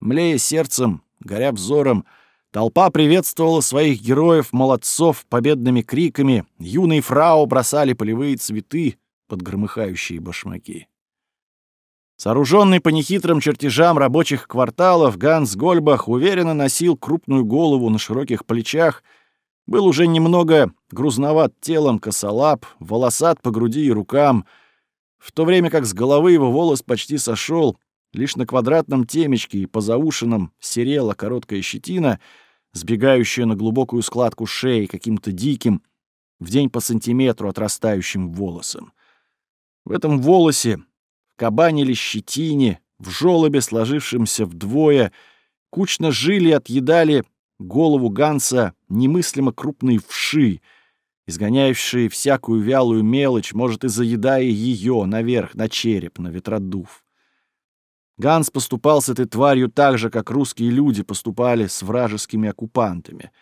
Млея сердцем, горя взором, толпа приветствовала своих героев-молодцов победными криками, юные фрау бросали полевые цветы под громыхающие башмаки. Сооруженный по нехитрым чертежам рабочих кварталов, Ганс Гольбах уверенно носил крупную голову на широких плечах — был уже немного грузноват телом, косолап, волосат по груди и рукам, в то время как с головы его волос почти сошел, лишь на квадратном темечке и по заушинам серела короткая щетина, сбегающая на глубокую складку шеи каким-то диким, в день по сантиметру отрастающим волосом. В этом волосе, в кабане или щетине, в жёлобе, сложившемся вдвое, кучно жили и отъедали голову Ганса немыслимо крупные вши, изгоняющие всякую вялую мелочь, может, и заедая ее наверх, на череп, на ветродув. Ганс поступал с этой тварью так же, как русские люди поступали с вражескими оккупантами.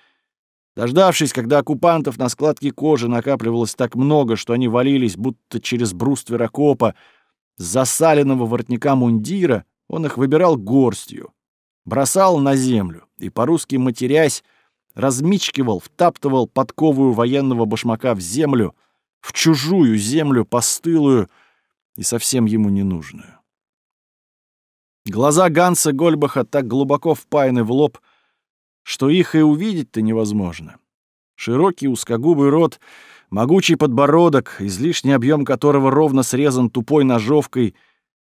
Дождавшись, когда оккупантов на складке кожи накапливалось так много, что они валились, будто через бруствер окопа, с засаленного воротника мундира, он их выбирал горстью бросал на землю и, по-русски матерясь, размичкивал, втаптывал подковую военного башмака в землю, в чужую землю, постылую и совсем ему ненужную. Глаза Ганса Гольбаха так глубоко впаяны в лоб, что их и увидеть-то невозможно. Широкий узкогубый рот, могучий подбородок, излишний объем которого ровно срезан тупой ножовкой —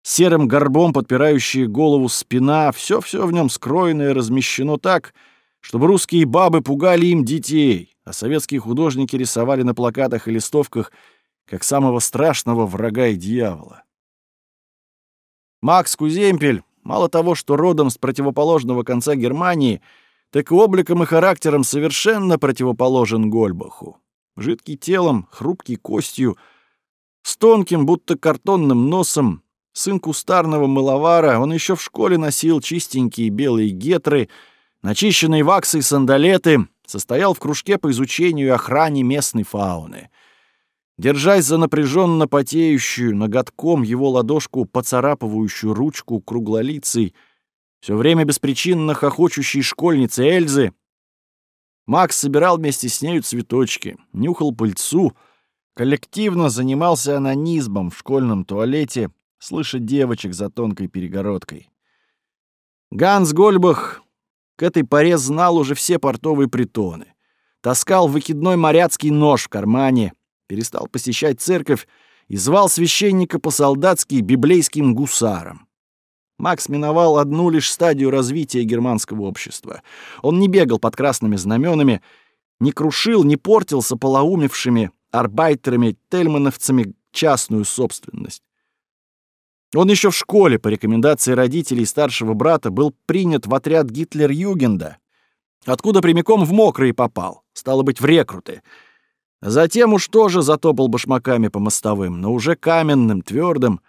серым горбом подпирающие голову спина, все-все в нем скроено размещено так, чтобы русские бабы пугали им детей, а советские художники рисовали на плакатах и листовках как самого страшного врага и дьявола. Макс Куземпель, мало того, что родом с противоположного конца Германии, так и обликом и характером совершенно противоположен Гольбаху. Жидкий телом, хрупкий костью, с тонким, будто картонным носом, Сын кустарного мыловара, он еще в школе носил чистенькие белые гетры, начищенные ваксой сандалеты, состоял в кружке по изучению и охране местной фауны. Держась за напряженно потеющую, ноготком его ладошку поцарапывающую ручку круглолицей, все время беспричинно хохочущей школьницы Эльзы, Макс собирал вместе с нею цветочки, нюхал пыльцу, коллективно занимался анонизмом в школьном туалете, слышать девочек за тонкой перегородкой. Ганс Гольбах к этой поре знал уже все портовые притоны. Таскал выкидной моряцкий нож в кармане, перестал посещать церковь и звал священника по-солдатски библейским гусарам. Макс миновал одну лишь стадию развития германского общества. Он не бегал под красными знаменами, не крушил, не портился полоумевшими арбайтерами-тельмановцами частную собственность. Он еще в школе по рекомендации родителей старшего брата был принят в отряд Гитлер-Югенда, откуда прямиком в мокрые попал, стало быть, в рекруты. Затем уж тоже затопал башмаками по мостовым, но уже каменным, твердым,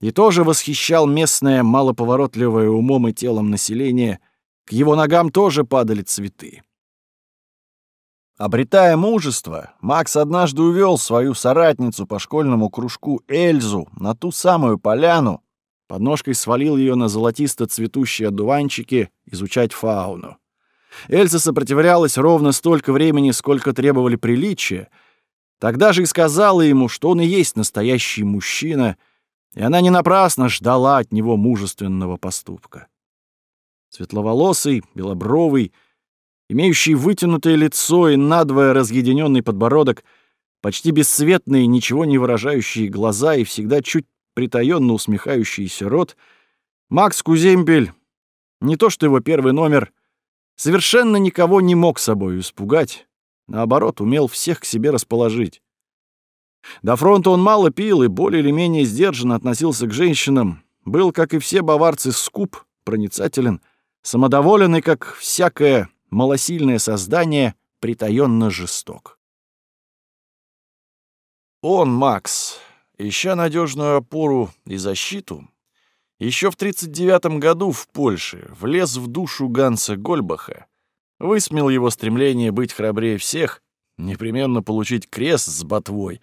и тоже восхищал местное малоповоротливое умом и телом население К его ногам тоже падали цветы. Обретая мужество, Макс однажды увел свою соратницу по школьному кружку Эльзу на ту самую поляну, под ножкой свалил ее на золотисто цветущие одуванчики изучать фауну. Эльза сопротивлялась ровно столько времени, сколько требовали приличия. Тогда же и сказала ему, что он и есть настоящий мужчина, и она не напрасно ждала от него мужественного поступка. Светловолосый, белобровый, имеющий вытянутое лицо и надвое разъединенный подбородок, почти бесцветные, ничего не выражающие глаза и всегда чуть притаенно усмехающийся рот, Макс Кузембель, не то что его первый номер, совершенно никого не мог собой испугать, наоборот, умел всех к себе расположить. До фронта он мало пил и более или менее сдержанно относился к женщинам, был, как и все баварцы, скуп, проницателен, самодоволен и, как всякое малосильное создание притаённо жесток. Он, Макс, ища надежную опору и защиту, еще в 39 году в Польше влез в душу Ганса Гольбаха, высмел его стремление быть храбрее всех, непременно получить крест с ботвой,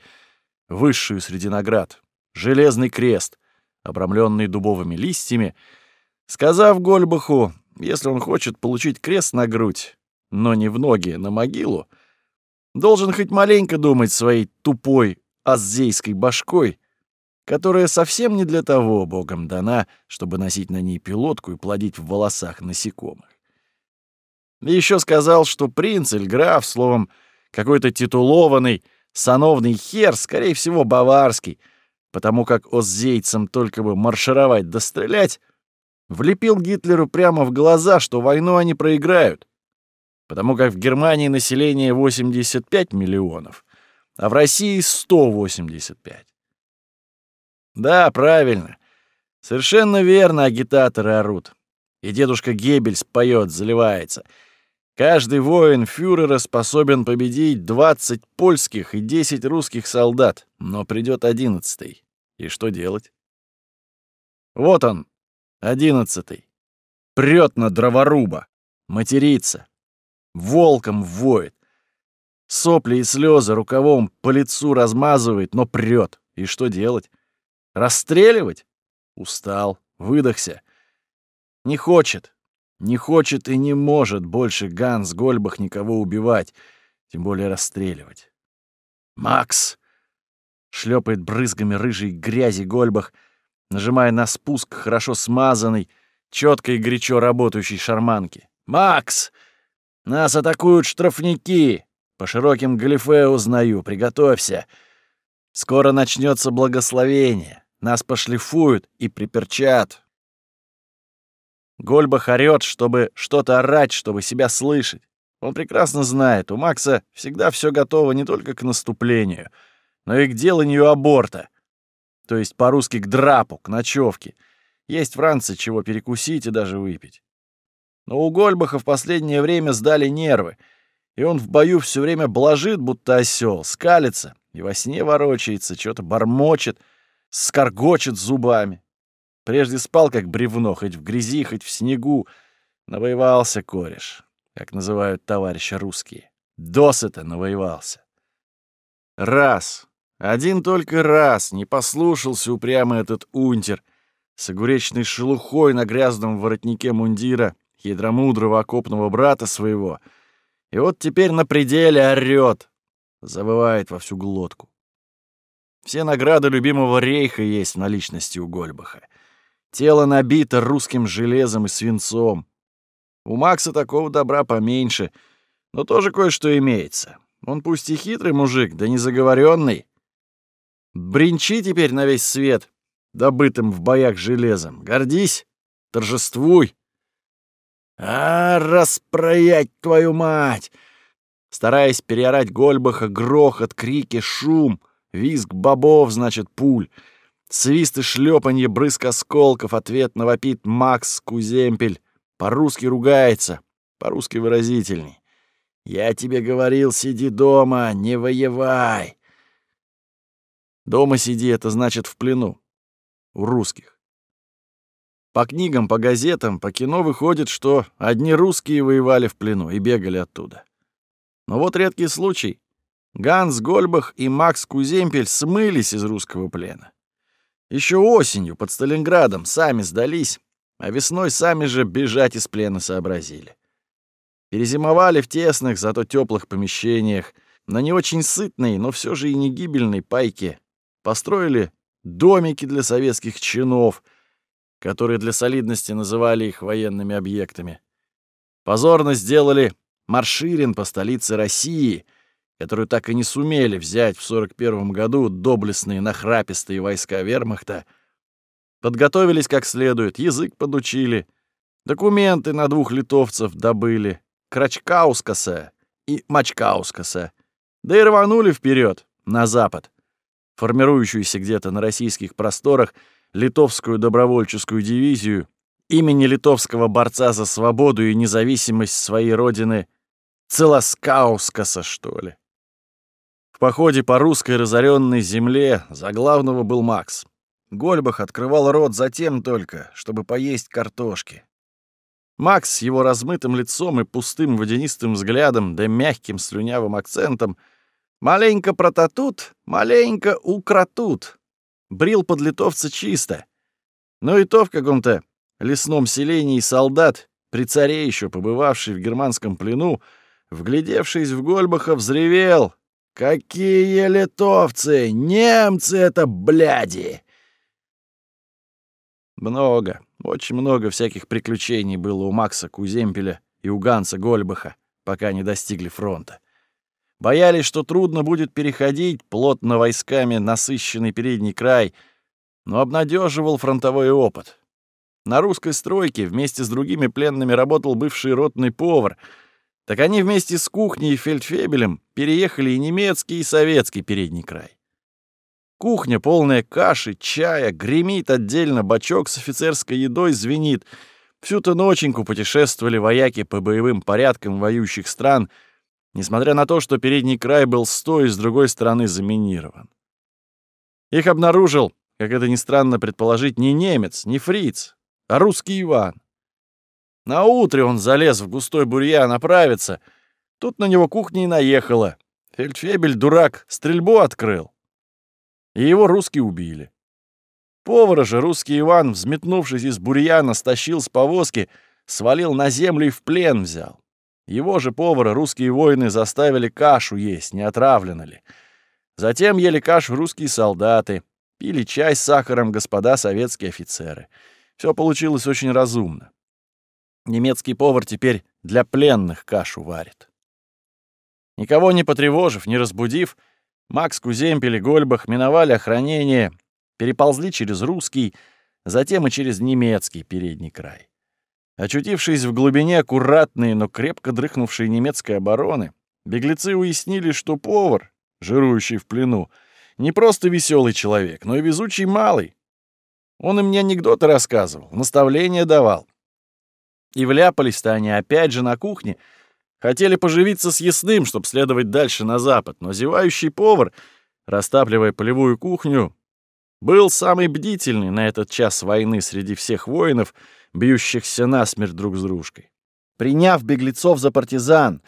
высшую среди наград, железный крест, обрамленный дубовыми листьями, сказав Гольбаху, если он хочет получить крест на грудь, но не в ноги, на могилу, должен хоть маленько думать своей тупой аззейской башкой, которая совсем не для того богом дана, чтобы носить на ней пилотку и плодить в волосах насекомых. Еще сказал, что принц или граф, словом, какой-то титулованный, сановный хер, скорее всего, баварский, потому как оззейцам только бы маршировать да стрелять, влепил Гитлеру прямо в глаза, что войну они проиграют, потому как в Германии население 85 миллионов, а в России 185. Да, правильно. Совершенно верно агитаторы орут. И дедушка Геббельс поет, заливается. Каждый воин фюрера способен победить 20 польских и 10 русских солдат, но придет одиннадцатый. И что делать? Вот он, Одиннадцатый. Прет на дроворуба. Матерится. Волком воет. Сопли и слезы рукавом по лицу размазывает, но прет. И что делать? Расстреливать? Устал, выдохся. Не хочет. Не хочет и не может больше Ганс Гольбах никого убивать, тем более расстреливать. «Макс!» — шлепает брызгами рыжей грязи Гольбах — нажимая на спуск хорошо смазанной, четко и горячо работающей шарманки. «Макс! Нас атакуют штрафники! По широким галифе узнаю, приготовься! Скоро начнется благословение, нас пошлифуют и приперчат!» Гольбах орёт, чтобы что-то орать, чтобы себя слышать. Он прекрасно знает, у Макса всегда все готово не только к наступлению, но и к деланию аборта — то есть по-русски к драпу, к ночевке. Есть Франции чего перекусить и даже выпить. Но у Гольбаха в последнее время сдали нервы, и он в бою все время блажит, будто осел, скалится и во сне ворочается, что-то бормочет, скоргочет зубами. Прежде спал как бревно, хоть в грязи, хоть в снегу. Навоевался кореш, как называют товарища русские. Досыта навоевался. Раз, один только раз не послушался упрямый этот унтер с огуречной шелухой на грязном воротнике мундира хитромудрого окопного брата своего, и вот теперь на пределе орёт, завывает во всю глотку. Все награды любимого рейха есть в наличности у Гольбаха. Тело набито русским железом и свинцом. У Макса такого добра поменьше, но тоже кое-что имеется. Он пусть и хитрый мужик, да не заговоренный, Бринчи теперь на весь свет, добытым в боях железом. Гордись, торжествуй. А, распроять твою мать! Стараясь переорать Гольбаха, грохот, крики, шум, визг бобов, значит, пуль. Свист и шлепанье, брызг осколков, ответно вопит Макс Куземпель. По-русски ругается, по-русски выразительней. «Я тебе говорил, сиди дома, не воевай!» Дома сиди — это значит в плену. У русских. По книгам, по газетам, по кино выходит, что одни русские воевали в плену и бегали оттуда. Но вот редкий случай. Ганс Гольбах и Макс Куземпель смылись из русского плена. Еще осенью под Сталинградом сами сдались, а весной сами же бежать из плена сообразили. Перезимовали в тесных, зато теплых помещениях, на не очень сытной, но все же и не гибельной пайке. Построили домики для советских чинов, которые для солидности называли их военными объектами. Позорно сделали марширин по столице России, которую так и не сумели взять в 41 году доблестные нахрапистые войска вермахта. Подготовились как следует, язык подучили, документы на двух литовцев добыли, Крачкаускаса и Мачкаускаса, да и рванули вперед на запад, формирующуюся где-то на российских просторах литовскую добровольческую дивизию имени литовского борца за свободу и независимость своей родины Целоскаускаса, что ли. В походе по русской разоренной земле за главного был Макс. Гольбах открывал рот затем только, чтобы поесть картошки. Макс с его размытым лицом и пустым водянистым взглядом да мягким слюнявым акцентом «Маленько протатут, маленько укратут» брил под литовца чисто. Но и то в каком-то лесном селении солдат, при царе еще побывавший в германском плену, вглядевшись в Гольбаха, взревел «Какие литовцы! Немцы это, бляди!» Много, очень много всяких приключений было у Макса Куземпеля и у Ганса Гольбаха, пока не достигли фронта. Боялись, что трудно будет переходить плотно войсками насыщенный передний край, но обнадеживал фронтовой опыт. На русской стройке вместе с другими пленными работал бывший ротный повар, так они вместе с кухней и фельдфебелем переехали и немецкий, и советский передний край. Кухня, полная каши, чая, гремит отдельно, бачок с офицерской едой звенит. Всю-то ноченьку путешествовали вояки по боевым порядкам воюющих стран, несмотря на то, что передний край был с той и с другой стороны заминирован. Их обнаружил, как это ни странно предположить, не немец, не фриц, а русский Иван. На утре он залез в густой бурьян оправиться. Тут на него кухня и наехала. Фельдфебель, дурак, стрельбу открыл и его русские убили. Повара же русский Иван, взметнувшись из бурьяна, стащил с повозки, свалил на землю и в плен взял. Его же повара русские воины заставили кашу есть, не отравлено ли. Затем ели кашу русские солдаты, пили чай с сахаром господа советские офицеры. Все получилось очень разумно. Немецкий повар теперь для пленных кашу варит. Никого не потревожив, не разбудив, Макс Куземпель и Гольбах миновали охранение, переползли через русский, затем и через немецкий передний край. Очутившись в глубине аккуратной, но крепко дрыхнувшей немецкой обороны, беглецы уяснили, что повар, жирующий в плену, не просто веселый человек, но и везучий малый. Он им не анекдоты рассказывал, наставления давал. И вляпались-то они опять же на кухне — Хотели поживиться съестным, чтобы следовать дальше на запад, но зевающий повар, растапливая полевую кухню, был самый бдительный на этот час войны среди всех воинов, бьющихся насмерть друг с дружкой. Приняв беглецов за партизан,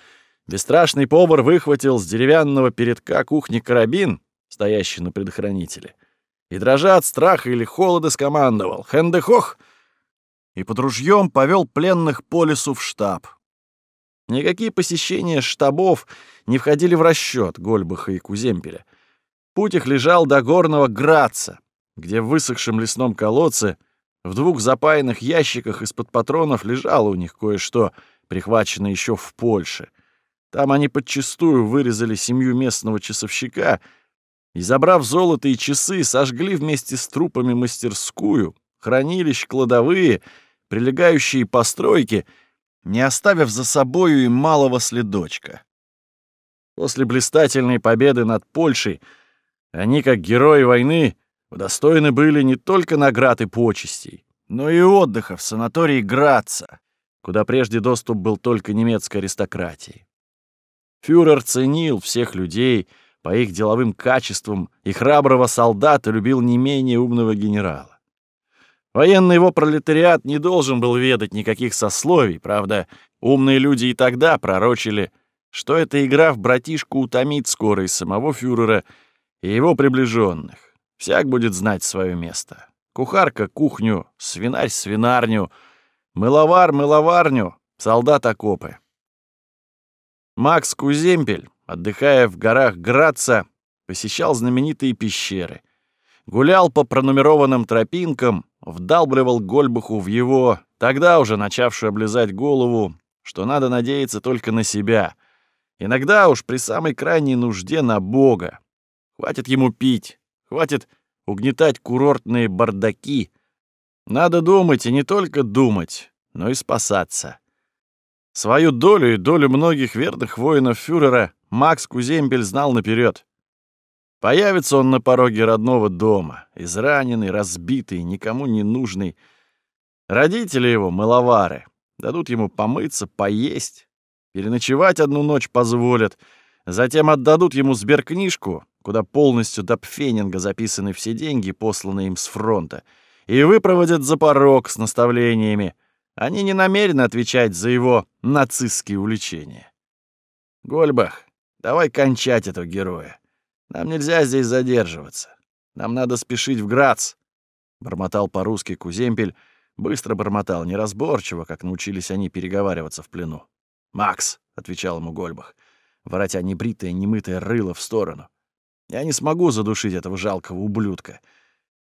бесстрашный повар выхватил с деревянного передка кухни карабин, стоящий на предохранителе, и, дрожа от страха или холода, скомандовал «Хендехох!» И под ружьем повел пленных по лесу в штаб, Никакие посещения штабов не входили в расчет Гольбаха и Куземпеля. Путь их лежал до горного Граца, где в высохшем лесном колодце в двух запаянных ящиках из-под патронов лежало у них кое-что, прихваченное еще в Польше. Там они подчистую вырезали семью местного часовщика и, забрав золото и часы, сожгли вместе с трупами мастерскую, хранилищ, кладовые, прилегающие постройки — не оставив за собою и малого следочка. После блистательной победы над Польшей они, как герои войны, удостоены были не только наград и почестей, но и отдыха в санатории Граца, куда прежде доступ был только немецкой аристократии. Фюрер ценил всех людей по их деловым качествам и храброго солдата любил не менее умного генерала. Военный его пролетариат не должен был ведать никаких сословий, правда, умные люди и тогда пророчили, что эта игра в братишку утомит скоро и самого фюрера, и его приближенных. Всяк будет знать свое место. Кухарка — кухню, свинарь — свинарню, мыловар — мыловарню, солдат — окопы. Макс Куземпель, отдыхая в горах Граца, посещал знаменитые пещеры, гулял по пронумерованным тропинкам, вдалбливал Гольбаху в его, тогда уже начавшую облизать голову, что надо надеяться только на себя. Иногда уж при самой крайней нужде на Бога. Хватит ему пить, хватит угнетать курортные бардаки. Надо думать, и не только думать, но и спасаться. Свою долю и долю многих верных воинов фюрера Макс Куземпель знал наперед. Появится он на пороге родного дома, израненный, разбитый, никому не нужный. Родители его — мыловары, дадут ему помыться, поесть, переночевать одну ночь позволят, затем отдадут ему сберкнижку, куда полностью до пфенинга записаны все деньги, посланные им с фронта, и выпроводят за порог с наставлениями. Они не намерены отвечать за его нацистские увлечения. Гольбах, давай кончать этого героя. Нам нельзя здесь задерживаться. Нам надо спешить в Грац. Бормотал по-русски Куземпель, быстро бормотал, неразборчиво, как научились они переговариваться в плену. «Макс», — отвечал ему Гольбах, воротя небритое, немытое рыло в сторону, «я не смогу задушить этого жалкого ублюдка.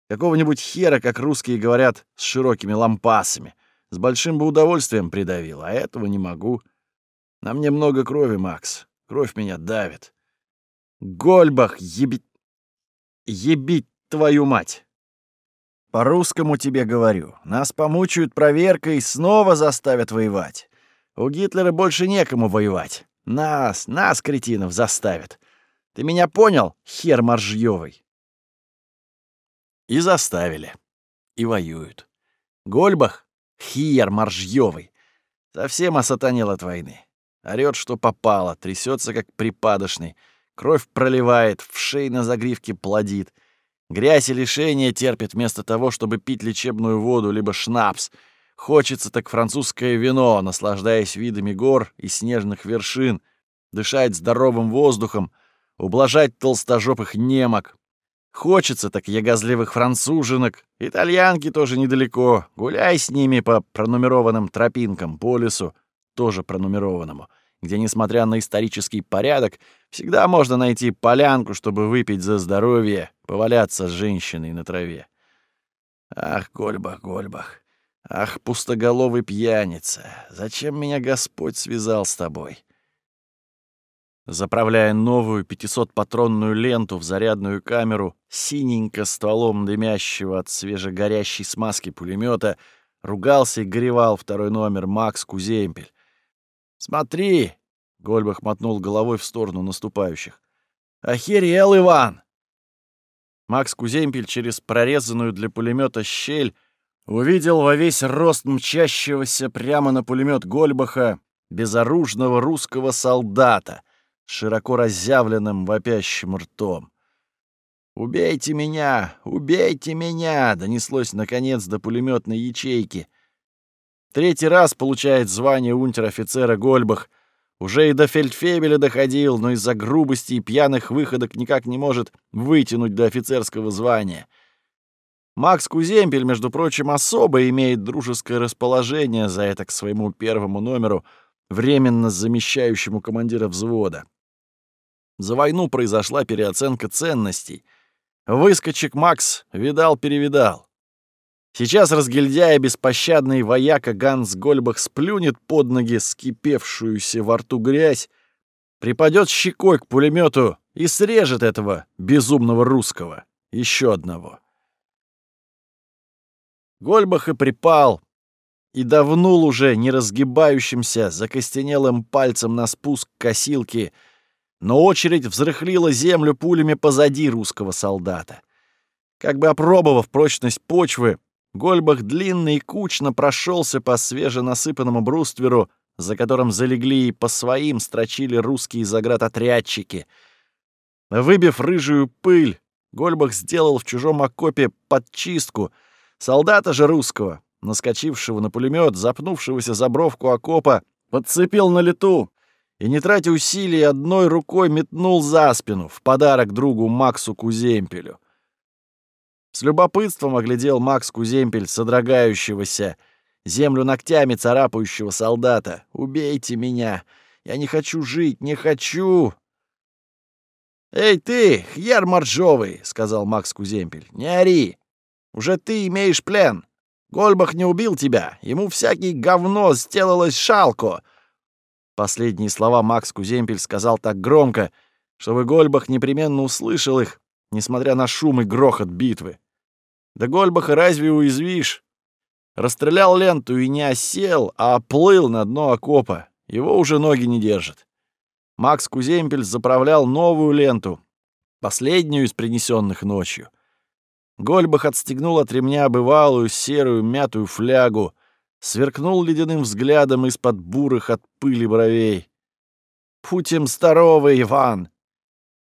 Какого-нибудь хера, как русские говорят, с широкими лампасами. С большим бы удовольствием придавил, а этого не могу. На мне много крови, Макс. Кровь меня давит. Гольбах, ебить... Ебить твою мать! По-русскому тебе говорю. Нас помучают проверкой и снова заставят воевать. У Гитлера больше некому воевать. Нас, нас, кретинов, заставят. Ты меня понял, хер моржьёвый? И заставили. И воюют. Гольбах, хер моржьёвый, совсем осатанел от войны. Орёт, что попало, трясется как припадочный — Кровь проливает, в шее на загривке плодит. Грязь и лишение терпит вместо того, чтобы пить лечебную воду либо шнапс. Хочется так французское вино, наслаждаясь видами гор и снежных вершин, дышать здоровым воздухом, ублажать толстожопых немок. Хочется так ягозливых француженок, итальянки тоже недалеко, гуляй с ними по пронумерованным тропинкам по лесу, тоже пронумерованному — где, несмотря на исторический порядок, всегда можно найти полянку, чтобы выпить за здоровье, поваляться с женщиной на траве. Ах, Гольбах, Гольбах, ах, пустоголовый пьяница, зачем меня Господь связал с тобой? Заправляя новую 500-патронную ленту в зарядную камеру, синенько стволом дымящего от свежегорящей смазки пулемета, ругался и горевал второй номер Макс Куземпель. «Смотри!» — Гольбах мотнул головой в сторону наступающих. «Охерел, Иван!» Макс Куземпель через прорезанную для пулемета щель увидел во весь рост мчащегося прямо на пулемет Гольбаха безоружного русского солдата с широко разъявленным вопящим ртом. «Убейте меня! Убейте меня!» — донеслось, наконец, до пулеметной ячейки. Третий раз получает звание унтер-офицера Гольбах. Уже и до фельдфебеля доходил, но из-за грубости и пьяных выходок никак не может вытянуть до офицерского звания. Макс Куземпель, между прочим, особо имеет дружеское расположение за это к своему первому номеру, временно замещающему командира взвода. За войну произошла переоценка ценностей. Выскочек Макс видал-перевидал. Сейчас разгильдяя беспощадный вояка Ганс Гольбах сплюнет под ноги скипевшуюся во рту грязь, припадет щекой к пулемету и срежет этого безумного русского, еще одного. Гольбах и припал, и давнул уже не разгибающимся, закостенелым пальцем на спуск косилки, но очередь взрыхлила землю пулями позади русского солдата. Как бы опробовав прочность почвы, Гольбах длинно и кучно прошелся по свеженасыпанному брустверу, за которым залегли и по своим строчили русские заградотрядчики. Выбив рыжую пыль, Гольбах сделал в чужом окопе подчистку, Солдата же русского, наскочившего на пулемет, запнувшегося за бровку окопа, подцепил на лету и, не тратя усилий, одной рукой метнул за спину в подарок другу Максу Куземпелю. С любопытством оглядел Макс Куземпель содрогающегося, землю ногтями царапающего солдата. «Убейте меня! Я не хочу жить, не хочу!» «Эй ты, хьяр моржовый!» — сказал Макс Куземпель. «Не ори! Уже ты имеешь плен! Гольбах не убил тебя! Ему всякий говно сделалось шалко!» Последние слова Макс Куземпель сказал так громко, чтобы Гольбах непременно услышал их, несмотря на шум и грохот битвы. Да Гольбаха разве уязвишь? Расстрелял ленту и не осел, а оплыл на дно окопа. Его уже ноги не держат. Макс Куземпель заправлял новую ленту, последнюю из принесенных ночью. Гольбах отстегнул от ремня бывалую серую мятую флягу, сверкнул ледяным взглядом из-под бурых от пыли бровей. «Путем здоровый, Иван!»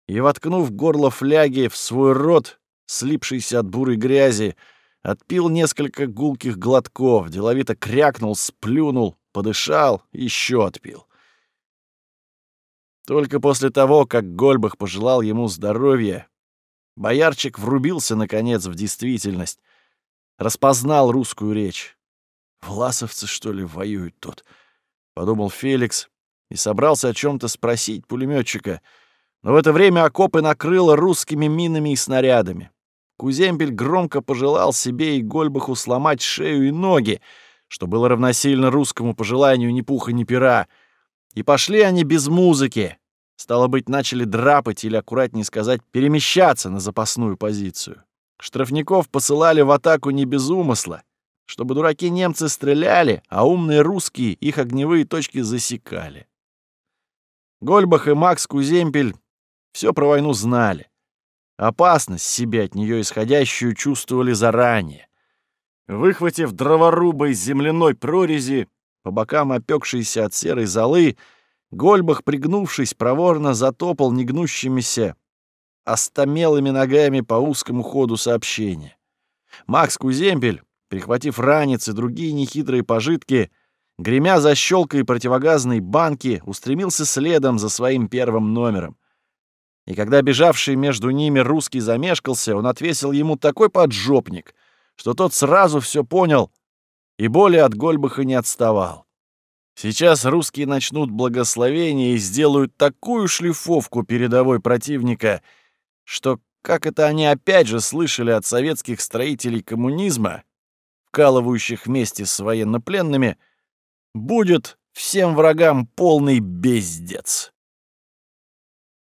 И, воткнув горло фляги в свой рот, слипшийся от бурой грязи, отпил несколько гулких глотков, деловито крякнул, сплюнул, подышал, еще отпил. Только после того, как Гольбах пожелал ему здоровья, боярчик врубился, наконец, в действительность, распознал русскую речь. «Власовцы, что ли, воюют тут?» — подумал Феликс и собрался о чем то спросить пулеметчика, но в это время окопы накрыло русскими минами и снарядами. Куземпель громко пожелал себе и Гольбаху сломать шею и ноги, что было равносильно русскому пожеланию ни пуха, ни пера. И пошли они без музыки. Стало быть, начали драпать или, аккуратнее сказать, перемещаться на запасную позицию. Штрафников посылали в атаку не без умысла, чтобы дураки немцы стреляли, а умные русские их огневые точки засекали. Гольбах и Макс Куземпель все про войну знали. Опасность себе от нее исходящую чувствовали заранее. Выхватив дроворуба из земляной прорези, по бокам опекшейся от серой золы, Гольбах, пригнувшись, проворно затопал негнущимися, остомелыми ногами по узкому ходу сообщения. Макс Куземпель, прихватив ранец и другие нехитрые пожитки, гремя защелкой противогазной банки, устремился следом за своим первым номером — и когда бежавший между ними русский замешкался, он отвесил ему такой поджопник, что тот сразу все понял и более от Гольбаха не отставал. Сейчас русские начнут благословение и сделают такую шлифовку передовой противника, что, как это они опять же слышали от советских строителей коммунизма, вкалывающих вместе с военнопленными, будет всем врагам полный бездец.